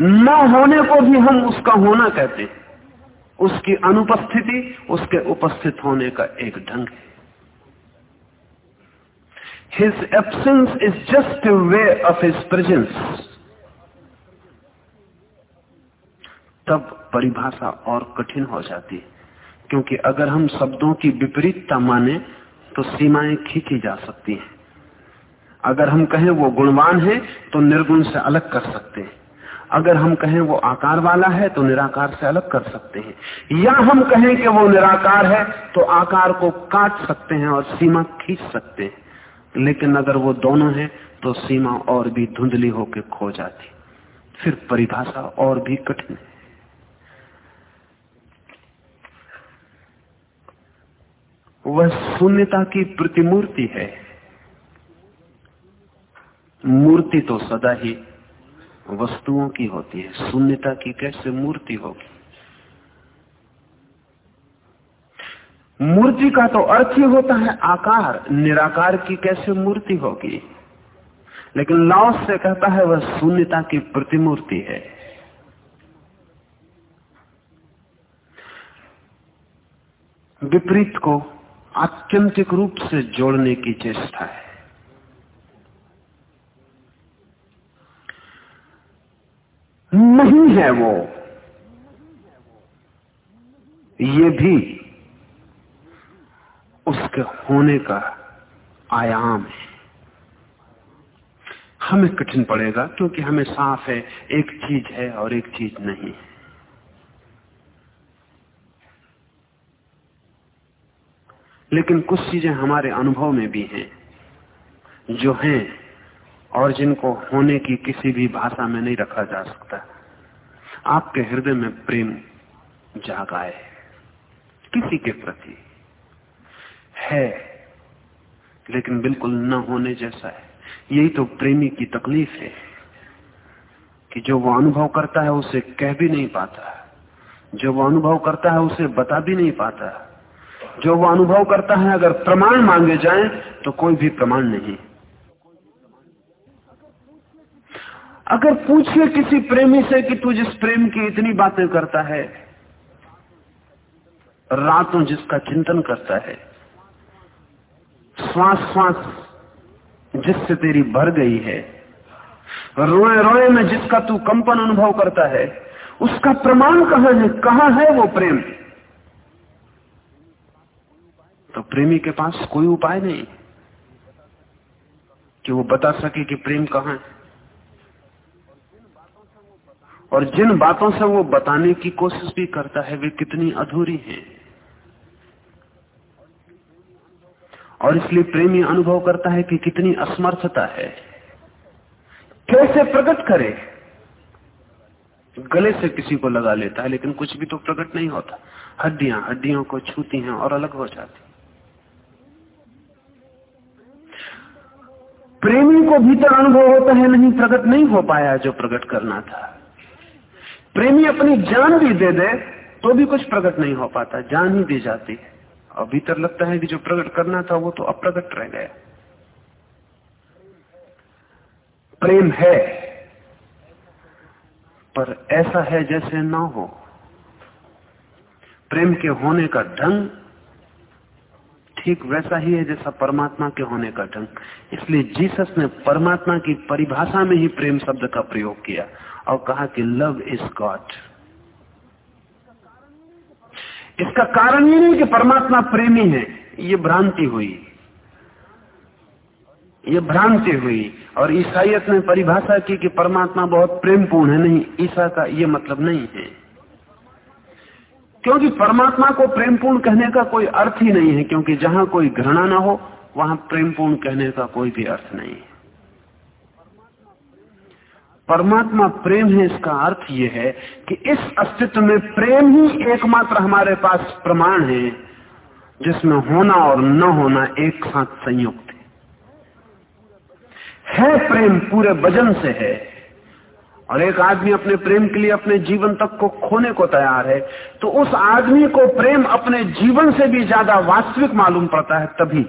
न होने को भी हम उसका होना कहते उसकी अनुपस्थिति, उसके उपस्थित होने का एक ढंग है। His absence is just way of his presence तब परिभाषा और कठिन हो जाती है। क्योंकि अगर हम शब्दों की विपरीतता माने तो सीमाएँ खींची जा सकती हैं। अगर हम कहें वो गुणवान है तो निर्गुण से अलग कर सकते हैं। अगर हम कहें वो आकार वाला है तो निराकार से अलग कर सकते हैं। या हम कहें कि वो निराकार है तो आकार को काट सकते हैं और सीमा खींच सकते हैं। लेकिन अगर वो दोनों है तो सीमा और भी धुंधली होकर खो जाती। फिर परिभाषा और भी कठिन है। वह शून्यता की प्रतिमूर्ति है। मूर्ति तो सदा ही वस्तुओं की होती है। शून्यता की कैसे मूर्ति होगी? मूर्ति का तो अर्थ ही होता है आकार। निराकार की कैसे मूर्ति होगी? लेकिन लाओस से कहता है वह शून्यता की प्रतिमूर्ति है। विपरीत को आत्यंतिक रूप से जोड़ने की चेष्टा है। नहीं है वो। ये भी उसके होने का आयाम है। हमें कठिन पड़ेगा क्योंकि हमें साफ़ है, एक चीज़ है और एक चीज़ नहीं है। लेकिन कुछ चीज़ें हमारे अनुभव में भी हैं, जो हैं और जिनको होने की किसी भी भाषा में नहीं रखा जा सकता। आपके हृदय में प्रेम जाग आए, किसी के प्रति है, लेकिन बिल्कुल न होने जैसा है। यही तो प्रेमी की तकलीफ़ है कि जो वो अनुभव करता है उसे कह भी नहीं पाता, जो वो अनुभव करता है उसे बता भी नहीं पाता। जो वो अनुभव करता है, अगर प्रमाण मांगे जाएँ तो कोई भी प्रमाण नहीं। अगर पूछिए किसी प्रेमी से कि तू जिस प्रेम की इतनी बातें करता है, रातों जिसका चिंतन करता है श्वास श्वास जिससे तेरी भर गई है रोए रोए में जिसका तू कंपन अनुभव करता है, उसका प्रमाण कहाँ है कहाँ है वो प्रेम? तो प्रेमी के पास कोई उपाय नहीं कि वो बता सके कि प्रेम कहाँ है। और जिन बातों से वो बताने की कोशिश भी करता है, वे कितनी अधूरी हैं। और इसलिए प्रेमी अनुभव करता है कि कितनी असमर्थता है। कैसे प्रकट करे? गले से किसी को लगा लेता है, लेकिन कुछ भी तो प्रकट नहीं होता। हड्डियाँ, हड्डियों को छूती हैं और अलग हो जाती प्रेमी को भीतर अनुभव होता है, नहीं, प्रकट नहीं हो पाया जो प्रकट करना था। प्रेमी अपनी जान भी दे दे तो भी कुछ प्रकट नहीं हो पाता, जान ही दी जाती है। और भीतर लगता है कि जो प्रकट करना था, वो तो अप्रकट रह गया। प्रेम है, पर ऐसा है जैसे ना हो। प्रेम के होने का ढंग ठीक वैसा ही है जैसा परमात्मा के होने का ढंग। इसलिए जीसस ने परमात्मा की परिभाषा में ही प्रेम शब्द का प्रयोग किया और कहा कि लव इज़ गॉड। इसका कारण ये नहीं कि परमात्मा प्रेमी है, ये भ्रांति हुई। ये भ्रांति हुई और ईसाइत ने परिभाषा की कि परमात्मा बहुत प्रेमपूर्ण है, नहीं, ईसा का ये मतलब नहीं है। क्योंकि परमात्मा को प्रेमपूर्ण कहने का कोई अर्थ ही नहीं है, क्योंकि जहाँ कोई घृणा ना हो, वहाँ प्रेमपूर्ण कहने का कोई भी अर्थ नहीं है। परमात्मा प्रेम है, इसका अर्थ यह है कि इस अस्तित्व में प्रेम ही एकमात्र हमारे पास प्रमाण है, जिसमें होना और न होना एक साथ संयुक्त है। है प्रेम पूरे वज़न से है और एक आदमी अपने प्रेम के लिए अपने जीवन तक को खोने को तैयार है तो उस आदमी को प्रेम अपने जीवन से भी ज़्यादा वास्तविक मालूम पड़ता है तभी।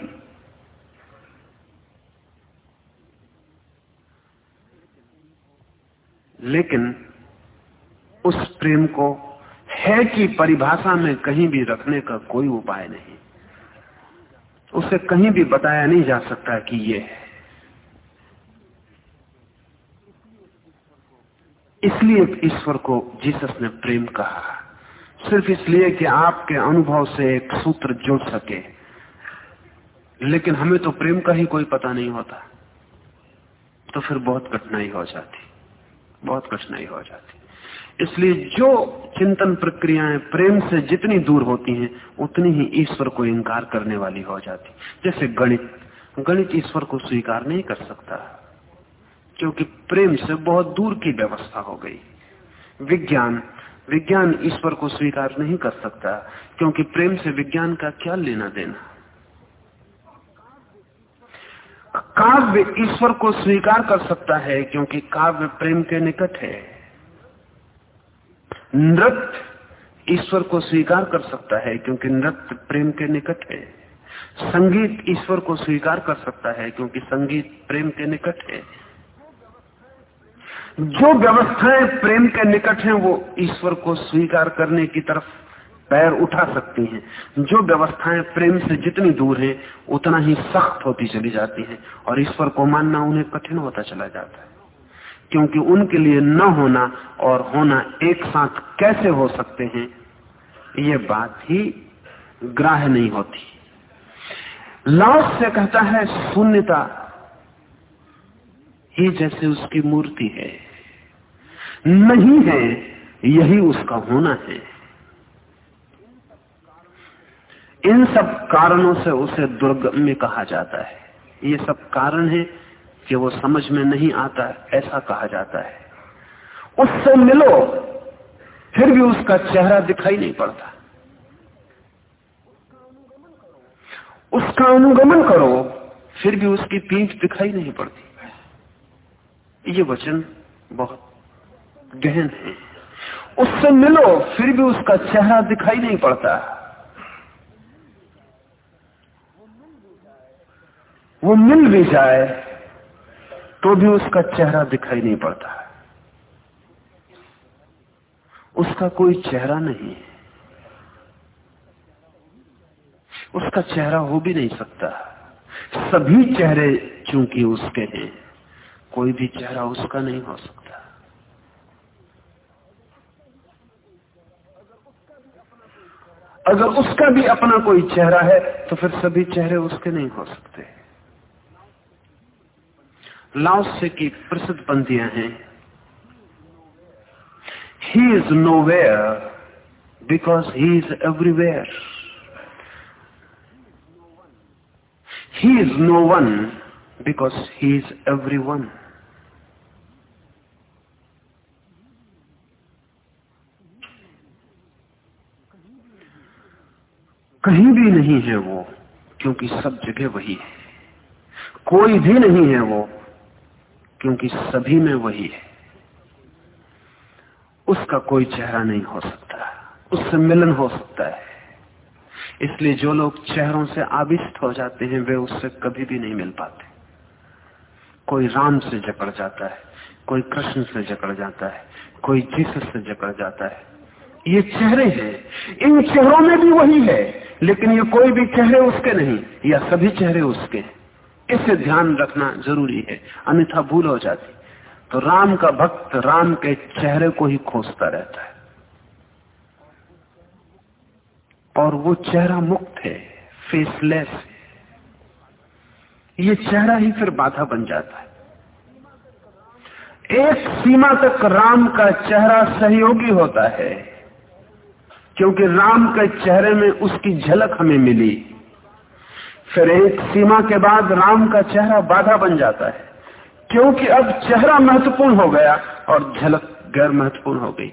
लेकिन उस प्रेम को है की परिभाषा में कहीं भी रखने का कोई उपाय नहीं। उसे कहीं भी बताया नहीं जा सकता कि यह है। इसलिए ईश्वर को जीसस ने प्रेम कहा। सिर्फ़ इसलिए कि आपके अनुभव से एक सूत्र जुड़ सके। लेकिन हमें तो प्रेम का ही कोई पता नहीं होता। तो फिर बहुत कठिनाई हो जाती। बहुत कठिनाई हो जाती। इसलिए जो चिंतन प्रक्रियाएँ प्रेम से जितनी दूर होती हैं, उतनी ही ईश्वर को इंकार करने वाली हो जाती। जैसे गणित। गणित ईश्वर को स्वीकार नहीं कर सकता। क्योंकि प्रेम से बहुत दूर की व्यवस्था हो गई। विज्ञान विज्ञान ईश्वर को स्वीकार नहीं कर सकता, क्योंकि प्रेम से विज्ञान का क्या लेना देना? काव्य ईश्वर को स्वीकार कर सकता है, क्योंकि काव्य प्रेम के निकट है। नृत्य ईश्वर को स्वीकार कर सकता है, क्योंकि नृत्य प्रेम के निकट है। संगीत ईश्वर को स्वीकार कर सकता है, क्योंकि संगीत प्रेम के निकट है। जो व्यवस्थाएँ प्रेम के निकट हैं, वो ईश्वर को स्वीकार करने की तरफ़ पैर उठा सकती हैं। जो व्यवस्थाएँ प्रेम से जितनी दूर हैं, उतना ही सख्त होती चली जाती हैं। और ईश्वर को मानना उन्हें कठिन होता चला जाता है। क्योंकि उनके लिए न होना और होना एक साथ कैसे हो सकते हैं, ये बात ही ग्राह नहीं होती। लाओस से कहता है शून्यता ही जैसे उसकी मूर्ति है। नहीं है, यही उसका होना है। इन सब कारणों से उसे दुर्गम्य कहा जाता है। ये सब कारण है कि वो समझ में नहीं आता, ऐसा कहा जाता है। उससे मिलो, फिर भी उसका चेहरा दिखाई नहीं पड़ता। उसका अनुगमन करो, फिर भी उसकी पीठ दिखाई नहीं पड़ती। ये वचन बहुत गहन है। उससे मिलो, फिर भी उसका चेहरा दिखाई नहीं पड़ता। वो मिल भी जाए तो भी उसका चेहरा दिखाई नहीं पड़ता। उसका कोई चेहरा नहीं है। उसका चेहरा हो भी नहीं सकता। सभी चेहरे चूँकि उसके हैं, कोई भी चेहरा उसका नहीं हो सकता। अगर उसका भी अपना कोई चेहरा है तो फिर सभी चेहरे उसके नहीं हो सकते। लाओसे की प्रसिद्ध पंक्तियाँ हैं। He is nowhere because he is everywhere he is no one because he is everyone कहीं भी नहीं है वो, क्योंकि सब जगह वही है। कोई भी नहीं है वो, क्योंकि सभी में वही है। उसका कोई चेहरा नहीं हो सकता उससे मिलन हो सकता है। इसलिए जो लोग चेहरों से आविष्ट हो जाते हैं, वे उससे कभी भी नहीं मिल पाते। कोई राम से जकड़ जाता है, कोई कृष्ण से जकड़ जाता है, कोई जीसस से जकड़ जाता है ये चेहरे हैं। इन चेहरों में भी वही है, लेकिन ये कोई भी चेहरे उसके नहीं, या सभी चेहरे उसके। इसे ध्यान रखना ज़रूरी है, अन्यथा भूल हो जाती। तो राम का भक्त राम के चेहरे को ही खोजता रहता है। और वो चेहरा मुक्त है फेसलेस है। ये चेहरा ही फिर बाधा बन जाता है। एक सीमा तक राम का चेहरा सहयोगी होता है। क्योंकि राम के चेहरे में उसकी झलक हमें मिली। फिर एक सीमा के बाद राम का चेहरा बाधा बन जाता है। क्योंकि अब चेहरा महत्वपूर्ण हो गया और झलक गैर महत्वपूर्ण हो गई।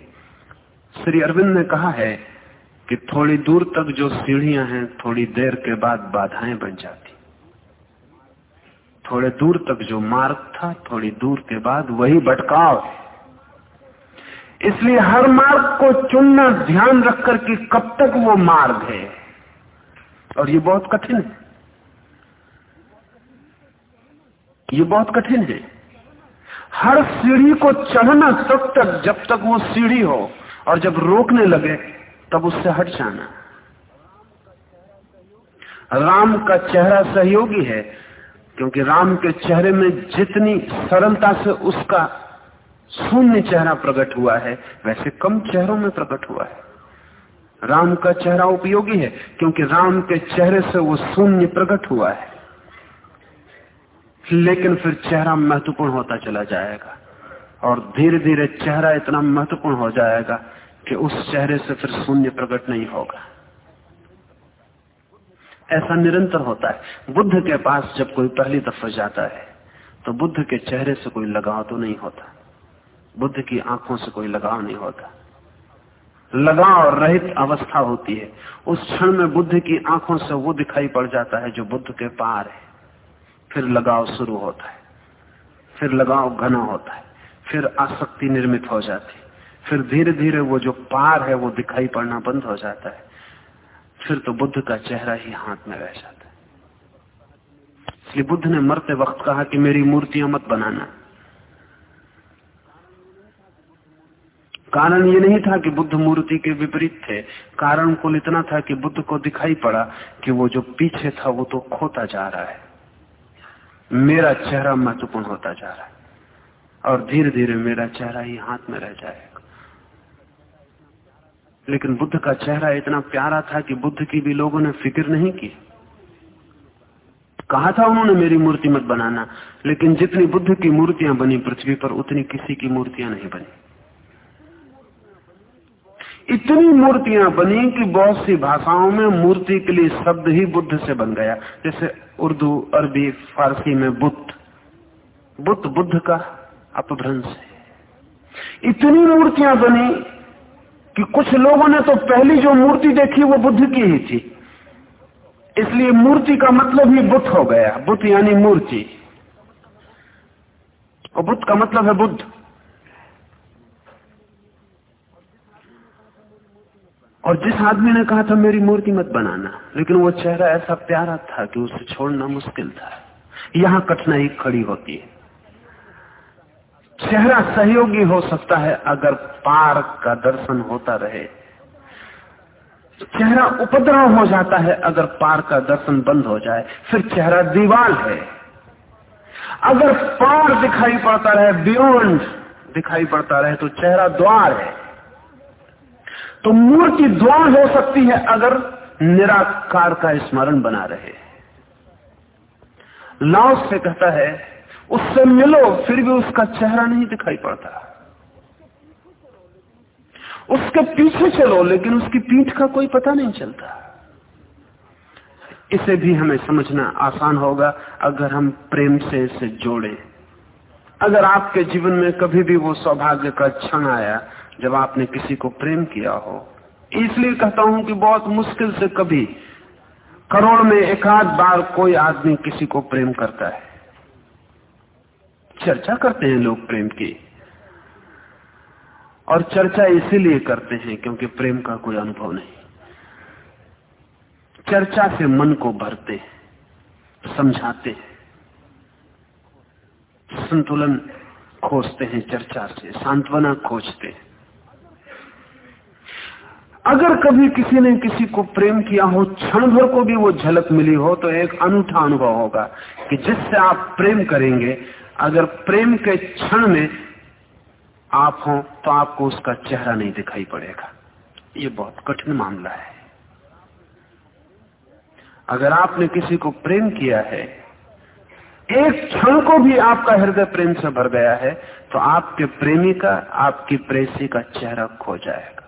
श्री अरविंद ने कहा है कि थोड़ी दूर तक जो सीढ़ियाँ हैं, थोड़ी देर के बाद बाधाएँ बन जाती। थोड़े दूर तक जो मार्ग था, थोड़ी दूर के बाद वही भटकाव है। इसलिए हर मार्ग को चुनना, ध्यान रखकर कि कब तक वो मार्ग है। और ये बहुत कठिन है। ये बहुत कठिन है। हर सीढ़ी को चढ़ना तब तक, जब तक वो सीढ़ी हो और जब रोकने लगे, तब उससे हट जाना। राम का चेहरा सहयोगी है, क्योंकि राम के चेहरे में जितनी सरलता से उसका शून्य चेहरा प्रकट हुआ है, वैसे कम चेहरों में प्रकट हुआ है। राम का चेहरा उपयोगी है, क्योंकि राम के चेहरे से वो शून्य प्रकट हुआ है। लेकिन फिर चेहरा महत्वपूर्ण होता चला जाएगा, और धीरे धीरे चेहरा इतना महत्वपूर्ण हो जाएगा कि उस चेहरे से फिर शून्य प्रकट नहीं होगा। ऐसा निरंतर होता है। बुद्ध के पास जब कोई पहली दफ़ा जाता है तो बुद्ध के चेहरे से कोई लगाव तो नहीं होता। बुद्ध की आँखों से कोई लगाव नहीं होता। लगाव रहित अवस्था होती है। उस क्षण में बुद्ध की आँखों से वो दिखाई पड़ जाता है जो बुद्ध के पार है। फिर लगाव शुरू होता है। फिर लगाव घना होता है। फिर आसक्ति निर्मित हो जाती है। फिर धीरे धीरे वो जो पार है वो दिखाई पड़ना बंद हो जाता है। फिर तो बुद्ध का चेहरा ही हाथ में रह जाता है। इसलिए बुद्ध ने मरते वक्त कहा कि मेरी मूर्तियाँ मत बनाना। कारण ये नहीं था कि बुद्ध मूर्ति के विपरीत थे। कारण कुल इतना था कि बुद्ध को दिखाई पड़ा कि वो जो पीछे था, वो तो खोता जा रहा है। मेरा चेहरा महत्वपूर्ण होता जा रहा है। और धीरे धीरे मेरा चेहरा ही हाथ में रह जाएगा। लेकिन बुद्ध का चेहरा इतना प्यारा था कि बुद्ध की भी लोगों ने फ़िक्र नहीं की। कहा था उन्होंने, मेरी मूर्ति मत बनाना। लेकिन जितनी बुद्ध की मूर्तियाँ बनी पृथ्वी पर, उतनी किसी की मूर्तियाँ नहीं बनी। इतनी मूर्तियाँ बनी कि बहुत सी भाषाओं में मूर्ति के लिए शब्द ही बुद्ध से बन गया। जैसे उर्दू, अरबी, फारसी में बुद्ध बुद्ध बुद्ध का अपभ्रंश है। इतनी मूर्तियाँ बनी कि कुछ लोगों ने तो पहली जो मूर्ति देखी वो बुद्ध की ही थी। इसलिए मूर्ति का मतलब ही बुद्ध हो गया। बुद्ध यानी मूर्ति। और बुद्ध का मतलब है बुद्ध। और जिस आदमी ने कहा था, मेरी मूर्ति मत बनाना, लेकिन वो चेहरा ऐसा प्यारा था कि उसे छोड़ना मुश्किल था। यहाँ कठिनाई खड़ी होती है। चेहरा सहयोगी हो सकता है अगर पार का दर्शन होता रहे। चेहरा उपद्रव हो जाता है अगर पार का दर्शन बंद हो जाए। फिर चेहरा दीवाल है। अगर पार दिखाई पड़ता रहे बियॉन्ड दिखाई पड़ता रहे तो चेहरा द्वार है। तो मूर्ति द्वार हो सकती है अगर निराकार का स्मरण बना रहे। लाओस से कहता है, उससे मिलो, फिर भी उसका चेहरा नहीं दिखाई पड़ता। उसके पीछे चलो, लेकिन उसकी पीठ का कोई पता नहीं चलता। इसे भी हमें समझना आसान होगा अगर हम प्रेम से इसे जोड़ें। अगर आपके जीवन में कभी भी वो सौभाग्य का क्षण आया जब आपने किसी को प्रेम किया हो। इसलिए कहता हूँ कि बहुत मुश्किल से कभी करोड़ में एक आध बार कोई आदमी किसी को प्रेम करता है। चर्चा करते हैं लोग प्रेम की। और चर्चा इसीलिए करते हैं क्योंकि प्रेम का कोई अनुभव नहीं। चर्चा से मन को भरते हैं, समझाते हैं, संतुलन खोजते हैं चर्चा से, सांत्वना खोजते हैं। अगर कभी किसी ने किसी को प्रेम किया हो, क्षण भर को भी वो झलक मिली हो तो एक अनूठा अनुभव होगा कि जिससे आप प्रेम करेंगे, अगर प्रेम के क्षण में आप हो तो आपको उसका चेहरा नहीं दिखाई पड़ेगा। ये बहुत कठिन मामला है। अगर आपने किसी को प्रेम किया है, एक क्षण को भी आपका हृदय प्रेम से भर गया है तो आपके प्रेमी का आपकी प्रेसी का चेहरा खो जाएगा।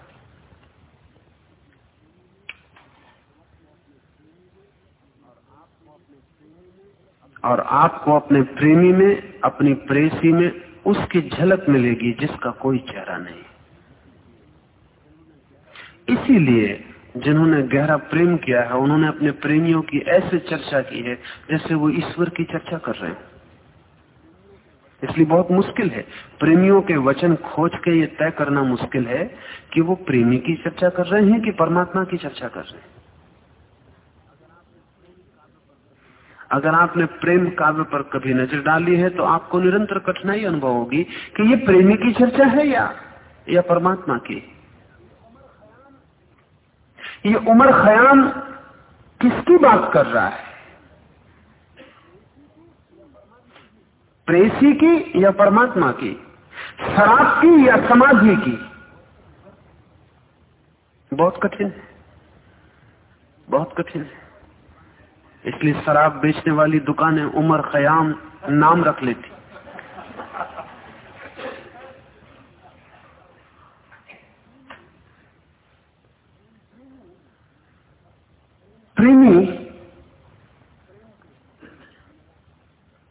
और आपको अपने प्रेमी में, अपनी प्रेसी में उसकी झलक मिलेगी जिसका कोई चेहरा नहीं। इसीलिए जिन्होंने गहरा प्रेम किया है, उन्होंने अपने प्रेमियों की ऐसे चर्चा की है जैसे वो ईश्वर की चर्चा कर रहे हैं। इसलिए बहुत मुश्किल है। प्रेमियों के वचन खोज के ये तय करना मुश्किल है कि वो प्रेमी की चर्चा कर रहे हैं कि परमात्मा की चर्चा कर रहे हैं। अगर आपने प्रेम काव्य पर कभी नज़र डाली है तो आपको निरंतर कठिनाई अनुभव होगी कि ये प्रेमी की चर्चा है या या परमात्मा की? ये उमर खयाम किसकी बात कर रहा है? प्रेसी की या परमात्मा की? शराब की या समाधि की? बहुत कठिन है। बहुत कठिन है। इसलिए शराब बेचने वाली दुकानें उमर, खयाम, नाम रख लेती। प्रेमी,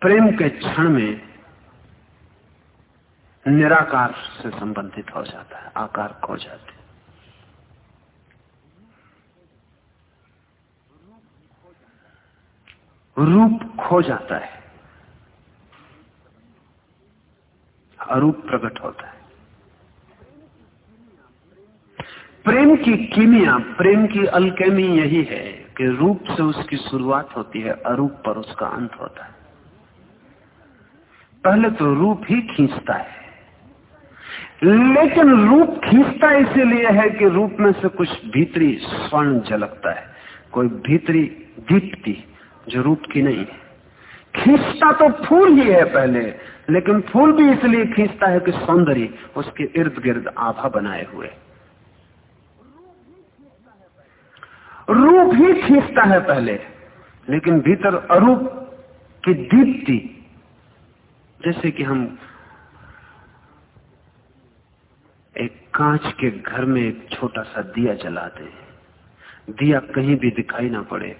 प्रेम के क्षण में निराकार से संबंधित हो जाता है, आकार खो जाते रूप खो जाता है। अरूप प्रकट होता है। प्रेम की कीमिया, प्रेम की अलकेमी यही है कि रूप से उसकी शुरुआत होती है, अरूप पर उसका अंत होता है। पहले तो रूप ही खींचता है। लेकिन रूप खींचता इसीलिए है कि रूप में से कुछ भीतरी स्वर्ण झलकता है। कोई भीतरी दीप्ति जो रूप की नहीं है। खींचता तो फूल ही है पहले, लेकिन फूल भी इसलिए खींचता है कि सौंदर्य, उसके इर्द गिर्द आभा बनाए हुए। रूप ही खींचता है पहले, लेकिन भीतर अरूप की दीप्ति, जैसे कि हम एक कांच के घर में एक छोटा सा दिया जलाते हैं। दिया कहीं भी दिखाई ना पड़े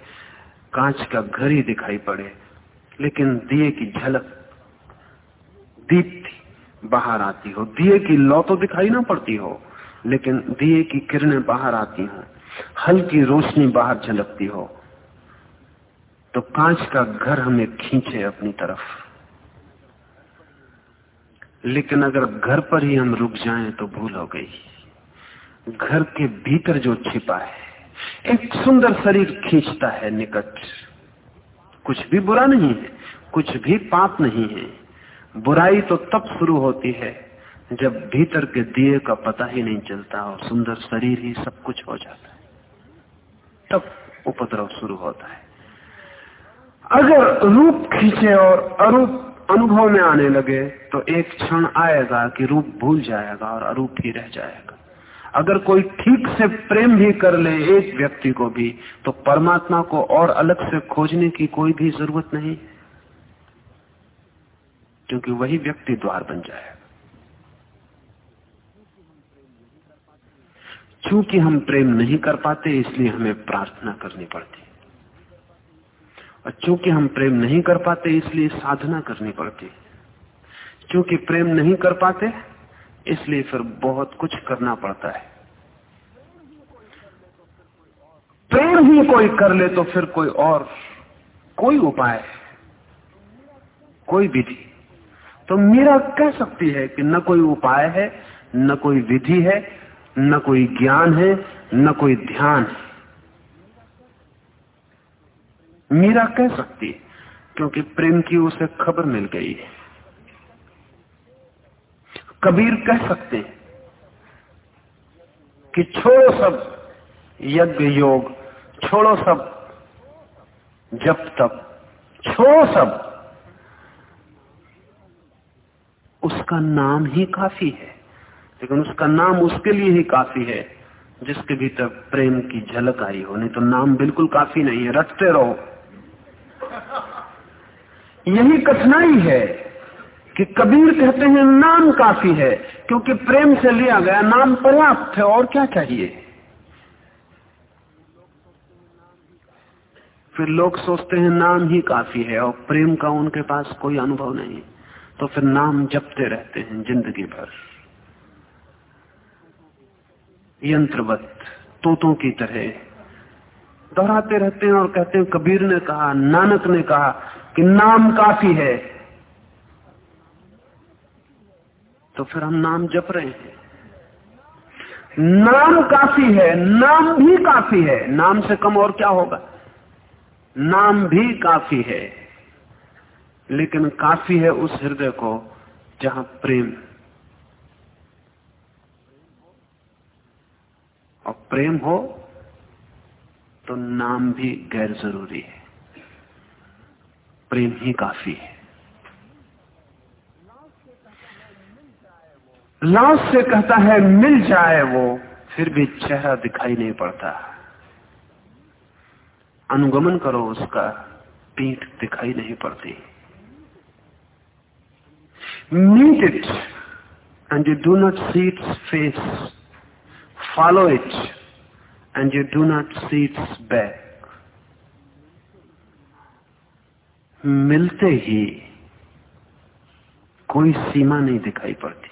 कांच का घर ही दिखाई पड़े, लेकिन दिए की झलक दीप्ति बाहर आती हो। दिए की लौ तो दिखाई ना पड़ती हो, लेकिन दिए की किरणें बाहर आती हो। हल्की रोशनी बाहर झलकती हो। तो कांच का घर हमें खींचे अपनी तरफ़। लेकिन अगर घर पर ही हम रुक जाएँ तो भूल हो गई। घर के भीतर जो छिपा है एक सुंदर शरीर खींचता है निकट। कुछ भी बुरा नहीं है, कुछ भी पाप नहीं है। बुराई तो तब शुरू होती है, जब भीतर के दिए का पता ही नहीं चलता और सुंदर शरीर ही सब कुछ हो जाता है। तब उपद्रव शुरू होता है। अगर रूप खींचे और अरूप अनुभव में आने लगे तो एक क्षण आएगा कि रूप भूल जाएगा और अरूप ही रह जाएगा। अगर कोई ठीक से प्रेम भी कर ले एक व्यक्ति को भी तो परमात्मा को और अलग से खोजने की कोई भी ज़रूरत नहीं। क्योंकि वही व्यक्ति द्वार बन जाएगा चूँकि हम प्रेम नहीं कर पाते, इसलिए हमें प्रार्थना करनी पड़ती। और चूँकि हम प्रेम नहीं कर पाते, इसलिए साधना करनी पड़ती। क्योंकि प्रेम नहीं कर पाते इसलिए फिर बहुत कुछ करना पड़ता है। प्रेम ही कोई कर ले तो फिर कोई और, कोई उपाय कोई विधि। तो मीरा कह सकती है कि न कोई उपाय है, न कोई विधि है, न कोई ज्ञान है, न कोई ध्यान है। मीरा कह सकती है, क्योंकि प्रेम की उसे खबर मिल गई है। कबीर कह सकते कि छोड़ो सब यज्ञ योग, छोड़ो सब जब तब छोड़ो सब। उसका नाम ही काफ़ी है, लेकिन उसका नाम उसके लिए ही काफ़ी है, जिसके भीतर प्रेम की झलक आई हो, नहीं तो नाम बिल्कुल काफ़ी नहीं है, रटते रहो। यही कठिनाई है। कि कबीर कहते हैं, नाम काफ़ी है, क्योंकि प्रेम से लिया गया नाम पर्याप्त है, और क्या चाहिए? फिर लोग सोचते हैं, नाम ही काफ़ी है, और प्रेम का उनके पास कोई अनुभव नहीं। तो फिर नाम जपते रहते हैं ज़िंदगी भर। यंत्रवत, तोतों की तरह। दोहराते रहते हैं और कहते हैं, कबीर ने कहा, नानक ने कहा कि नाम काफ़ी है तो फिर हम नाम जप रहे हैं। नाम काफ़ी है, नाम भी काफ़ी है। नाम से कम और क्या होगा? नाम भी काफ़ी है। लेकिन काफ़ी है उस हृदय को जहाँ प्रेम। और प्रेम हो तो नाम भी गैर ज़रूरी है। प्रेम ही काफ़ी है। लाश से कहता है, मिल जाए वो। फिर भी चेहरा दिखाई नहीं पड़ता। अनुगमन करो, उसका पीठ दिखाई नहीं पड़ती। Meet it and you do not see its face follow it and you do not see its back मिलते ही कोई सीमा नहीं दिखाई पड़ती।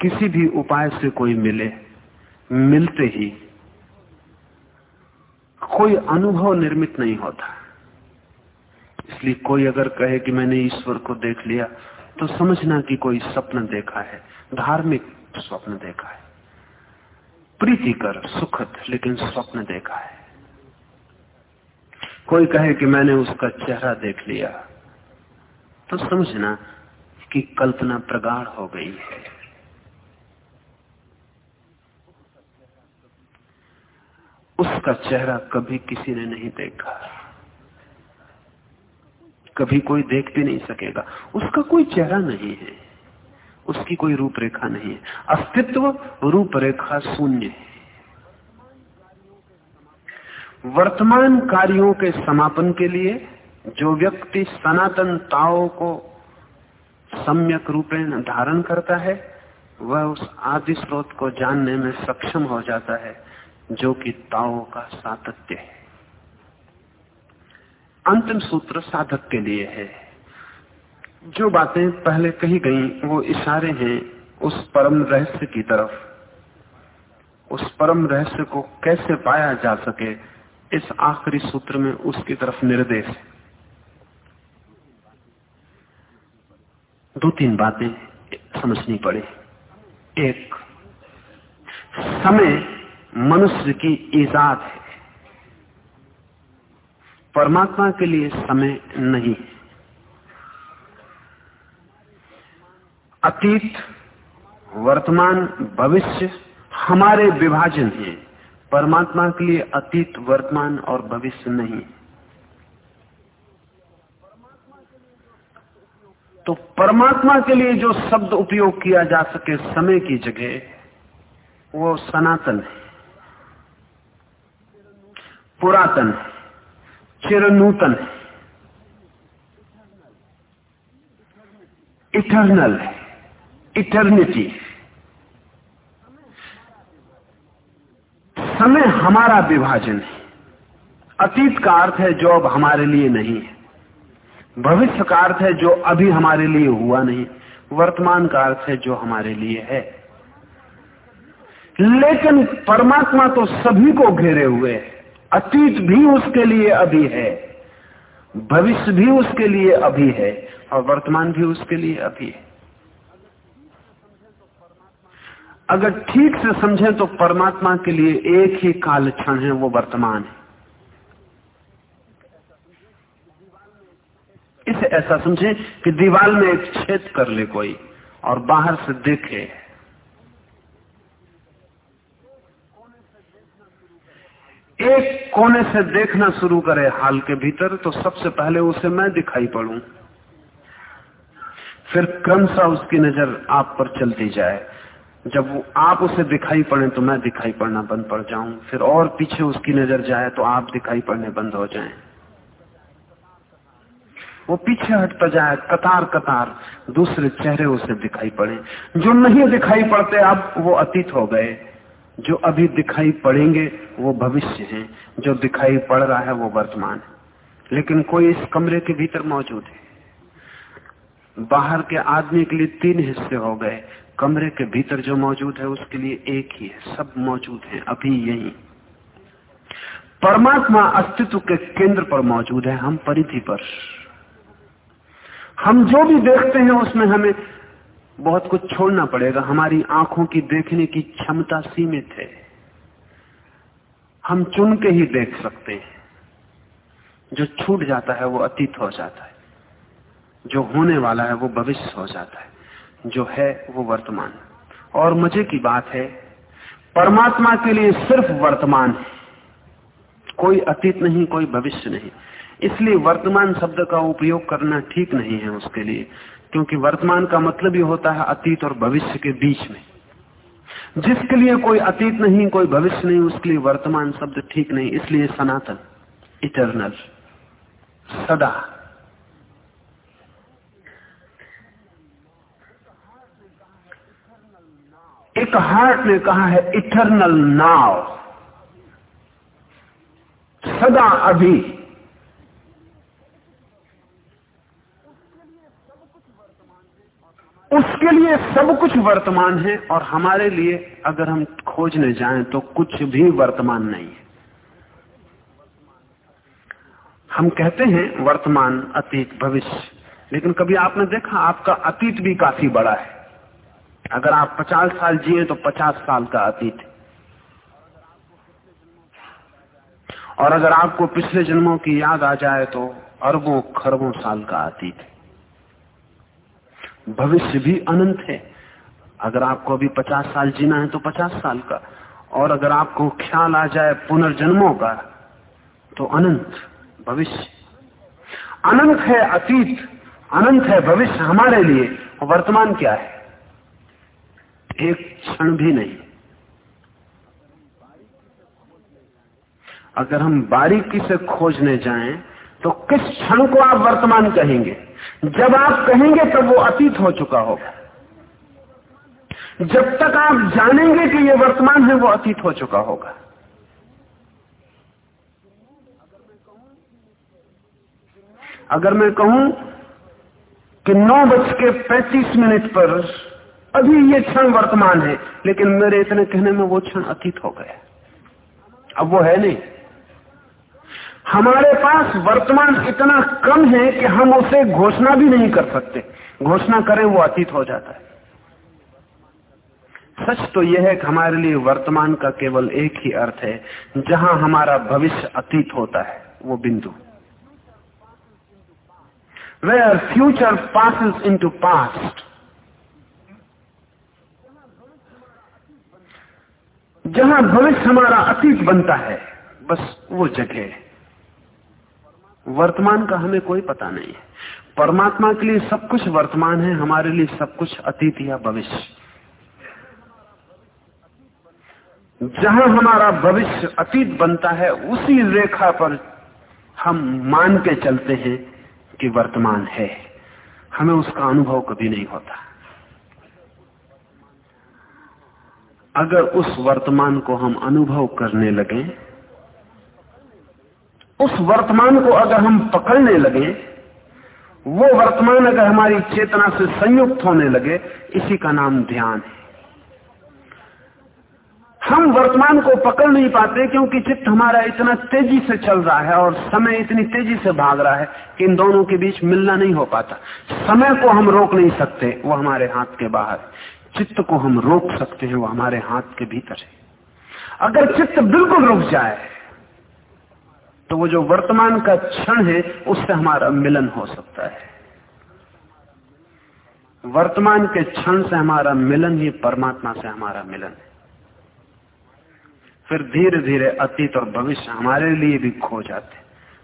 किसी भी उपाय से कोई मिले, मिलते ही कोई अनुभव निर्मित नहीं होता। इसलिए कोई अगर कहे कि मैंने ईश्वर को देख लिया तो समझना कि कोई स्वप्न देखा है, धार्मिक स्वप्न देखा है, प्रीतिकर, सुखद, लेकिन स्वप्न देखा है। कोई कहे कि मैंने उसका चेहरा देख लिया तो समझना कि कल्पना प्रगाढ़ हो गई है। उसका चेहरा कभी किसी ने नहीं देखा। कभी कोई देख भी नहीं सकेगा। उसका कोई चेहरा नहीं है। उसकी कोई रूपरेखा नहीं है। अस्तित्व रूपरेखा शून्य है। वर्तमान कार्यों के समापन के लिए जो व्यक्ति सनातन ताओ को सम्यक रूपेण धारण करता है, वह उस आदि स्रोत को जानने में सक्षम हो जाता है। जो कि ताओ का सातत्य है। अंतिम सूत्र साधक के लिए है। जो बातें पहले कही गई, वो इशारे हैं उस परम रहस्य की तरफ़। उस परम रहस्य को कैसे पाया जा सके, इस आखिरी सूत्र में उसकी तरफ़ निर्देश है। दो तीन बातें समझनी पड़े। एक, समय मनुष्य की ईजाद है। परमात्मा के लिए समय नहीं है। अतीत, वर्तमान, भविष्य हमारे विभाजन है। परमात्मा के लिए अतीत, वर्तमान और भविष्य नहीं तो परमात्मा के लिए जो शब्द उपयोग किया जा सके समय की जगह, वो सनातन है। पुरातन है, चिरनूतन है इटर्नल है इटर्निटी समय हमारा विभाजन है। अतीत का अर्थ है जो अब हमारे लिए नहीं है। भविष्य का अर्थ है जो अभी हमारे लिए हुआ नहीं। वर्तमान का अर्थ है जो हमारे लिए है। लेकिन परमात्मा तो सभी को घेरे हुए है। अतीत भी उसके लिए अभी है, भविष्य भी उसके लिए अभी है और वर्तमान भी उसके लिए अभी है। अगर ठीक से समझें तो परमात्मा के लिए एक ही काल क्षण है, वो वर्तमान है। इसे ऐसा समझें कि दीवार में एक छेद कर ले कोई और बाहर से देखे। एक कोने से देखना शुरू करे हाल के भीतर तो सबसे पहले उसे मैं दिखाई पड़ू। फिर क्रमशः उसकी नज़र आप पर चलती जाए। जब वो आप उसे दिखाई पड़े तो मैं दिखाई पड़ना बंद पड़ जाऊँ। फिर और पीछे उसकी नज़र जाए तो आप दिखाई पड़ने बंद हो जाएँ। वो पीछे हटता जाए, कतार कतार दूसरे चेहरे उसे दिखाई पड़े। जो नहीं दिखाई पड़ते, अब वो अतीत हो गए। जो अभी दिखाई पड़ेंगे, वो भविष्य है। जो दिखाई पड़ रहा है, वो वर्तमान है। लेकिन कोई इस कमरे के भीतर मौजूद है। बाहर के आदमी के लिए तीन हिस्से हो गए। कमरे के भीतर जो मौजूद है, उसके लिए एक ही है। सब मौजूद है, अभी यही। परमात्मा अस्तित्व के केंद्र पर मौजूद है, हम परिधि पर। हम जो भी देखते हैं, उसमें हमें बहुत कुछ छोड़ना पड़ेगा। हमारी आँखों की देखने की क्षमता सीमित है। हम चुन के ही देख सकते हैं। जो छूट जाता है, वो अतीत हो जाता है। जो होने वाला है, वो भविष्य हो जाता है। जो है, वो वर्तमान। और मज़े की बात है, परमात्मा के लिए सिर्फ़ वर्तमान है। कोई अतीत नहीं, कोई भविष्य नहीं। इसलिए वर्तमान शब्द का उपयोग करना ठीक नहीं है उसके लिए। क्योंकि वर्तमान का मतलब ही होता है अतीत और भविष्य के बीच में। जिसके लिए कोई अतीत नहीं, कोई भविष्य नहीं, उसके लिए वर्तमान शब्द ठीक नहीं, इसलिए सनातन इटरनल सदा। एक हार्ट ने कहा है इटरनल नाव सदा अभी। उसके लिए सब कुछ वर्तमान है और हमारे लिए अगर हम खोजने जाएँ तो कुछ भी वर्तमान नहीं है। हम कहते हैं वर्तमान अतीत भविष्य, लेकिन कभी आपने देखा आपका अतीत भी काफ़ी बड़ा है। अगर आप 50 साल जिए तो 50 साल का अतीत और अगर आपको पिछले जन्मों की याद आ जाए तो अरबों खरबों साल का अतीत है। भविष्य भी अनंत है। अगर आपको अभी पचास साल जीना है तो पचास साल का। और अगर आपको ख्याल आ जाए पुनर्जन्मों का तो अनंत भविष्य। अनंत है अतीत, अनंत है भविष्य हमारे लिए। वर्तमान क्या है? एक क्षण भी नहीं। अगर हम बारीकी से खोजने जाएँ तो किस क्षण को आप वर्तमान कहेंगे? जब आप कहेंगे तब वो अतीत हो चुका होगा। जब तक आप जानेंगे कि ये वर्तमान है, वो अतीत हो चुका होगा। अगर मैं कहूँ कि नौ बज के पैंतीस मिनट पर अभी ये क्षण वर्तमान है, लेकिन मेरे इतने कहने में वो क्षण अतीत हो गया। अब वो है नहीं। हमारे पास वर्तमान इतना कम है कि हम उसे घोषणा भी नहीं कर सकते। घोषणा करें, वो अतीत हो जाता है। सच तो यह है कि हमारे लिए वर्तमान का केवल एक ही अर्थ है। जहाँ हमारा भविष्य अतीत होता है, वो बिंदु। Where future passes into past जहाँ भविष्य हमारा अतीत बनता है, बस वो जगह है। वर्तमान का हमें कोई पता नहीं है। परमात्मा के लिए सब कुछ वर्तमान है, हमारे लिए सब कुछ अतीत या भविष्य। जहाँ हमारा भविष्य अतीत बनता है, उसी रेखा पर हम मान के चलते हैं कि वर्तमान है। हमें उसका अनुभव कभी नहीं होता। अगर उस वर्तमान को हम अनुभव करने लगे उस वर्तमान को अगर हम पकड़ने लगे, वो वर्तमान अगर हमारी चेतना से संयुक्त होने लगे, इसी का नाम ध्यान है। हम वर्तमान को पकड़ नहीं पाते क्योंकि चित्त हमारा इतना तेज़ी से चल रहा है और समय इतनी तेज़ी से भाग रहा है कि इन दोनों के बीच मिलना नहीं हो पाता। समय को हम रोक नहीं सकते, वो हमारे हाथ के बाहर चित्त को हम रोक सकते हैं, वो हमारे हाथ के भीतर है। अगर चित्त बिल्कुल रुक जाए तो वो जो वर्तमान का क्षण है, उससे हमारा मिलन हो सकता है। वर्तमान के क्षण से हमारा मिलन ही परमात्मा से हमारा मिलन है। फिर धीरे धीरे अतीत और भविष्य हमारे लिए भी खो जाते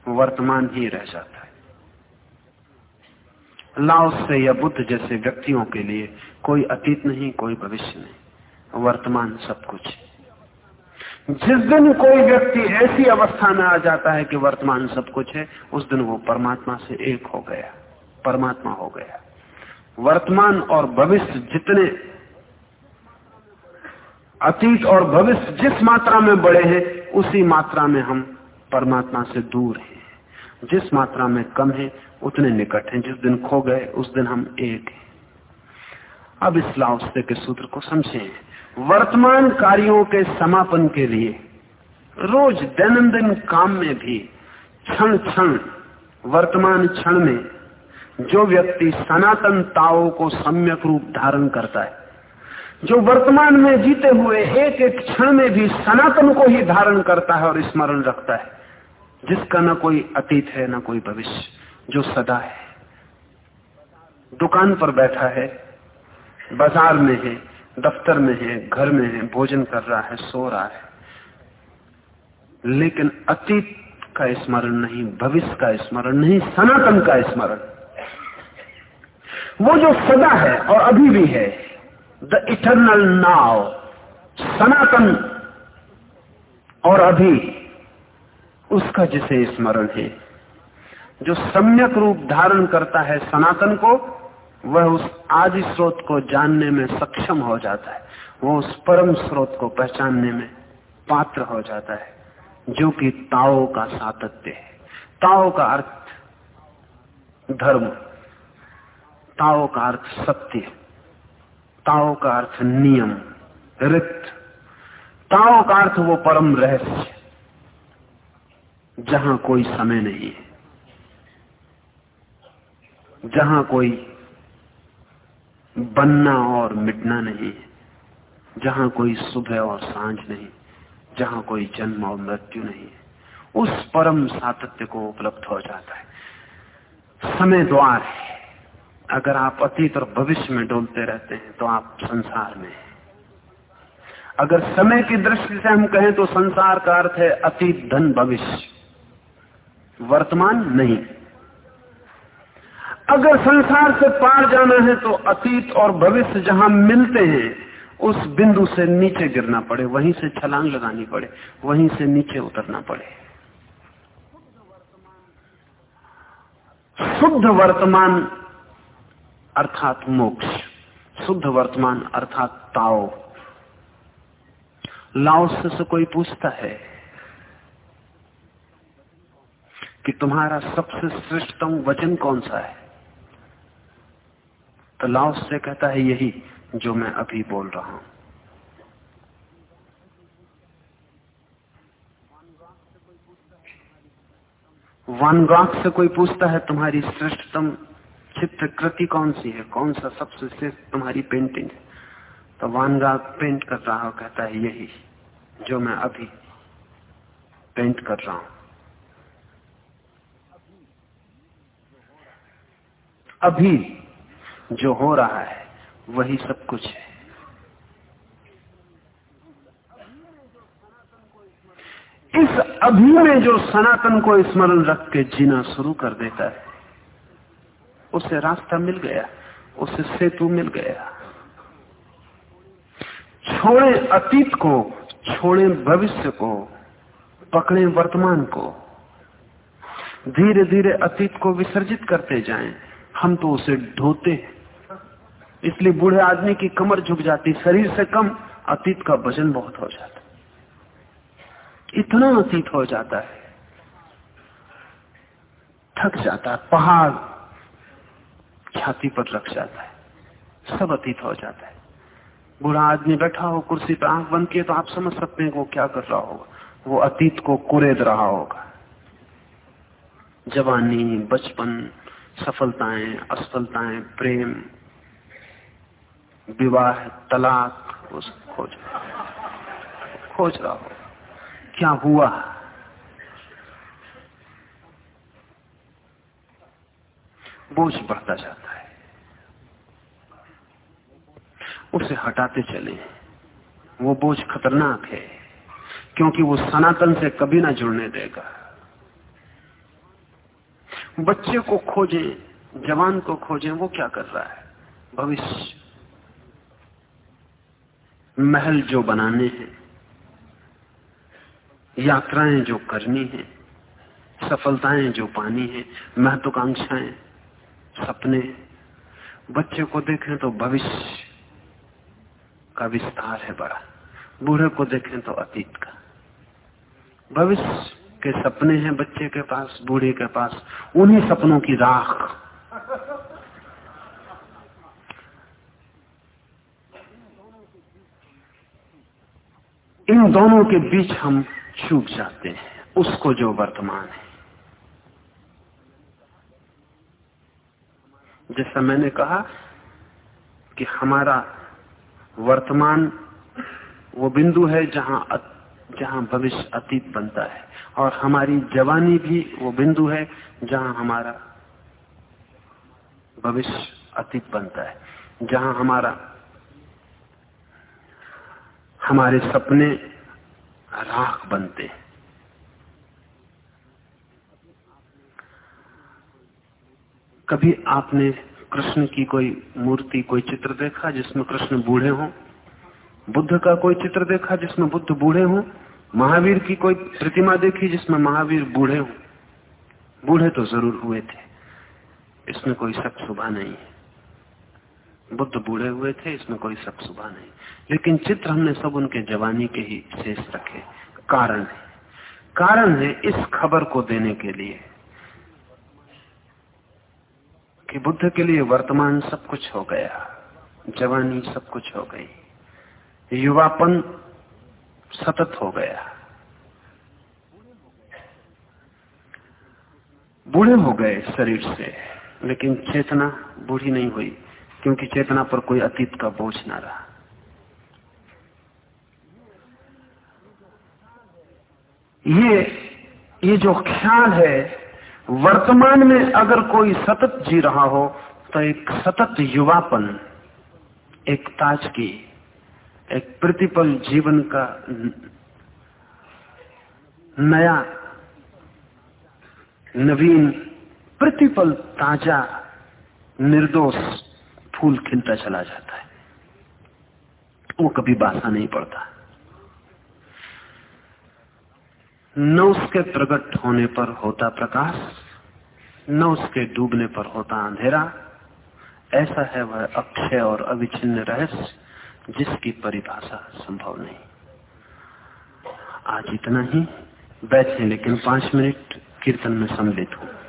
वर्तमान ही रह जाता है। लाओ से या बुद्ध जैसे व्यक्तियों के लिए कोई अतीत नहीं, कोई भविष्य नहीं। वर्तमान सब कुछ जिस दिन कोई व्यक्ति ऐसी अवस्था में आ जाता है कि वर्तमान सब कुछ है, उस दिन वो परमात्मा से एक हो गया, परमात्मा हो गया। वर्तमान और भविष्य जितने अतीत और भविष्य जिस मात्रा में बड़े हैं, उसी मात्रा में हम परमात्मा से दूर हैं। जिस मात्रा में कम है, उतने निकट हैं। जिस दिन खो गए, उस दिन हम एक हैं। अब इस लाउस्ते के सूत्र को समझें। वर्तमान कार्यों के समापन के लिए, रोज दैनंदिन काम में भी क्षण क्षण, वर्तमान क्षण में, जो व्यक्ति सनातन ताओ को सम्यक रूप धारण करता है, जो वर्तमान में जीते हुए एक एक क्षण में भी सनातन को ही धारण करता है और स्मरण रखता है, जिसका न कोई अतीत है, न कोई भविष्य, जो सदा है। दुकान पर बैठा है, बाज़ार में है दफ्तर में है, घर में है, भोजन कर रहा है, सो रहा है। लेकिन अतीत का स्मरण नहीं, भविष्य का स्मरण नहीं, सनातन का स्मरण। वो जो सदा है और अभी भी है द इटर्नल नाव सनातन और अभी, उसका जिसे स्मरण है, जो सम्यक रूप धारण करता है सनातन को वह उस आदि स्रोत को जानने में सक्षम हो जाता है। वो उस परम स्रोत को पहचानने में पात्र हो जाता है, जो कि ताओ का सातत्य है। ताओ का अर्थ धर्म, ताओ का अर्थ सत्य, ताओ का अर्थ नियम रित ताओ का अर्थ वो परम रहस्य, जहाँ कोई समय नहीं है, जहाँ कोई बनना और मिटना नहीं है। जहाँ कोई सुबह और साँझ नहीं, जहाँ कोई जन्म और मृत्यु नहीं है, उस परम सातत्य को उपलब्ध हो जाता है। समय द्वार है। अगर आप अतीत और भविष्य में डोलते रहते हैं तो आप संसार में हैं। अगर समय की दृष्टि से हम कहें तो संसार का अर्थ है अतीत, धन, भविष्य। वर्तमान नहीं। अगर संसार से पार जाना है तो अतीत और भविष्य जहाँ मिलते हैं, उस बिंदु से नीचे गिरना पड़े, वहीं से छलांग लगानी पड़े, वहीं से नीचे उतरना पड़े। शुद्ध वर्तमान अर्थात मोक्ष, शुद्ध वर्तमान अर्थात ताओ। लाओ से कोई पूछता है कि तुम्हारा सबसे श्रेष्ठतम वचन कौन सा है? तो लाओस से कहता है यही जो मैं अभी बोल रहा हूँ। वानगाक से कोई पूछता है तुम्हारी श्रेष्ठतम चित्र कृति कौन सी है? कौन सा सबसे श्रेष्ठ तुम्हारी पेंटिंग है? तो वानगा पेंट कर रहा हो कहता है यही जो मैं अभी पेंट कर रहा हूँ। अभी जो हो रहा है, वही सब कुछ है। इस अभी में जो सनातन को स्मरण रख के जीना शुरू कर देता है, उसे रास्ता मिल गया, उसे सेतु मिल गया। छोड़े अतीत को, छोड़े भविष्य को, पकड़े वर्तमान को। धीरे धीरे अतीत को विसर्जित करते जाएँ। हम तो उसे ढोते इसलिए बूढ़े आदमी की कमर झुक जाती, शरीर से कम अतीत का वज़न बहुत हो जाता। इतना अतीत हो जाता है। थक जाता है, पहाड़ छाती पर रख जाता है, सब अतीत हो जाता है। बूढ़ा आदमी बैठा हो, कुर्सी पर आँख बंद किए तो आप समझ सकते हैं वो क्या कर रहा होगा। वो अतीत को कुरेद रहा होगा। जवानी, बचपन, सफलताएँ, असफलताएँ, प्रेम विवाह, तलाक, उस खोज। खोज रहा हो। क्या हुआ? बोझ बढ़ता जाता है। उसे हटाते चले। वो बोझ खतरनाक है, क्योंकि वो सनातन से कभी ना जुड़ने देगा। बच्चे को खोजें, जवान को खोजें, वो क्या कर रहा है? भविष्य। महल जो बनाने हैं, यात्राएँ जो करनी है, सफलताएँ जो पानी है, महत्वाकांक्षाएँ, सपने बच्चे को देखें तो भविष्य का विस्तार है बड़ा, बूढ़े को देखें तो अतीत का। भविष्य के सपने हैं बच्चे के पास, बूढ़े के पास, उन्हीं सपनों की राख इन दोनों के बीच हम चूक जाते हैं। उसको जो वर्तमान है। जैसा मैंने कहा कि हमारा वर्तमान वो बिंदु है जहाँ जहाँ भविष्य अतीत बनता है। और हमारी जवानी भी वो बिंदु है जहाँ हमारा भविष्य अतीत बनता है। जहाँ हमारा हमारे सपने राख बनते हैं। कभी आपने कृष्ण की कोई मूर्ति, कोई चित्र देखा जिसमें कृष्ण बूढ़े हों? बुद्ध का कोई चित्र देखा जिसमें बुद्ध बूढ़े हों? महावीर की कोई प्रतिमा देखी जिसमें महावीर बूढ़े हों? बूढ़े तो ज़रूर हुए थे। इसमें कोई शक सुबह नहीं है। बुद्ध बूढ़े हुए थे, इसमें कोई शक सुबह नहीं। लेकिन चित्र हमने सब उनके जवानी के ही शेष रखे। कारण है। कारण है इस खबर को देने के लिए कि बुद्ध के लिए वर्तमान सब कुछ हो गया, जवानी सब कुछ हो गई, युवापन सतत हो गया। बूढ़े हो गए शरीर से, लेकिन चेतना बूढ़ी नहीं हुई। क्योंकि चेतना पर कोई अतीत का बोझ ना रहा। ये ये जो ख्याल है, वर्तमान में अगर कोई सतत जी रहा हो तो एक सतत युवापन, एक ताजगी, एक प्रतिपल जीवन का नया, नवीन प्रतिपल ताज़ा निर्दोष फूल खिलता चला जाता है। वो कभी बासा नहीं पड़ता। न उसके प्रकट होने पर होता प्रकाश, न उसके डूबने पर होता अंधेरा। ऐसा है वह अक्षय और अविच्छिन्न रहस्य, जिसकी परिभाषा संभव नहीं। आज इतना ही, बैठे लेकिन पाँच मिनट कीर्तन में सम्मिलित हूँ।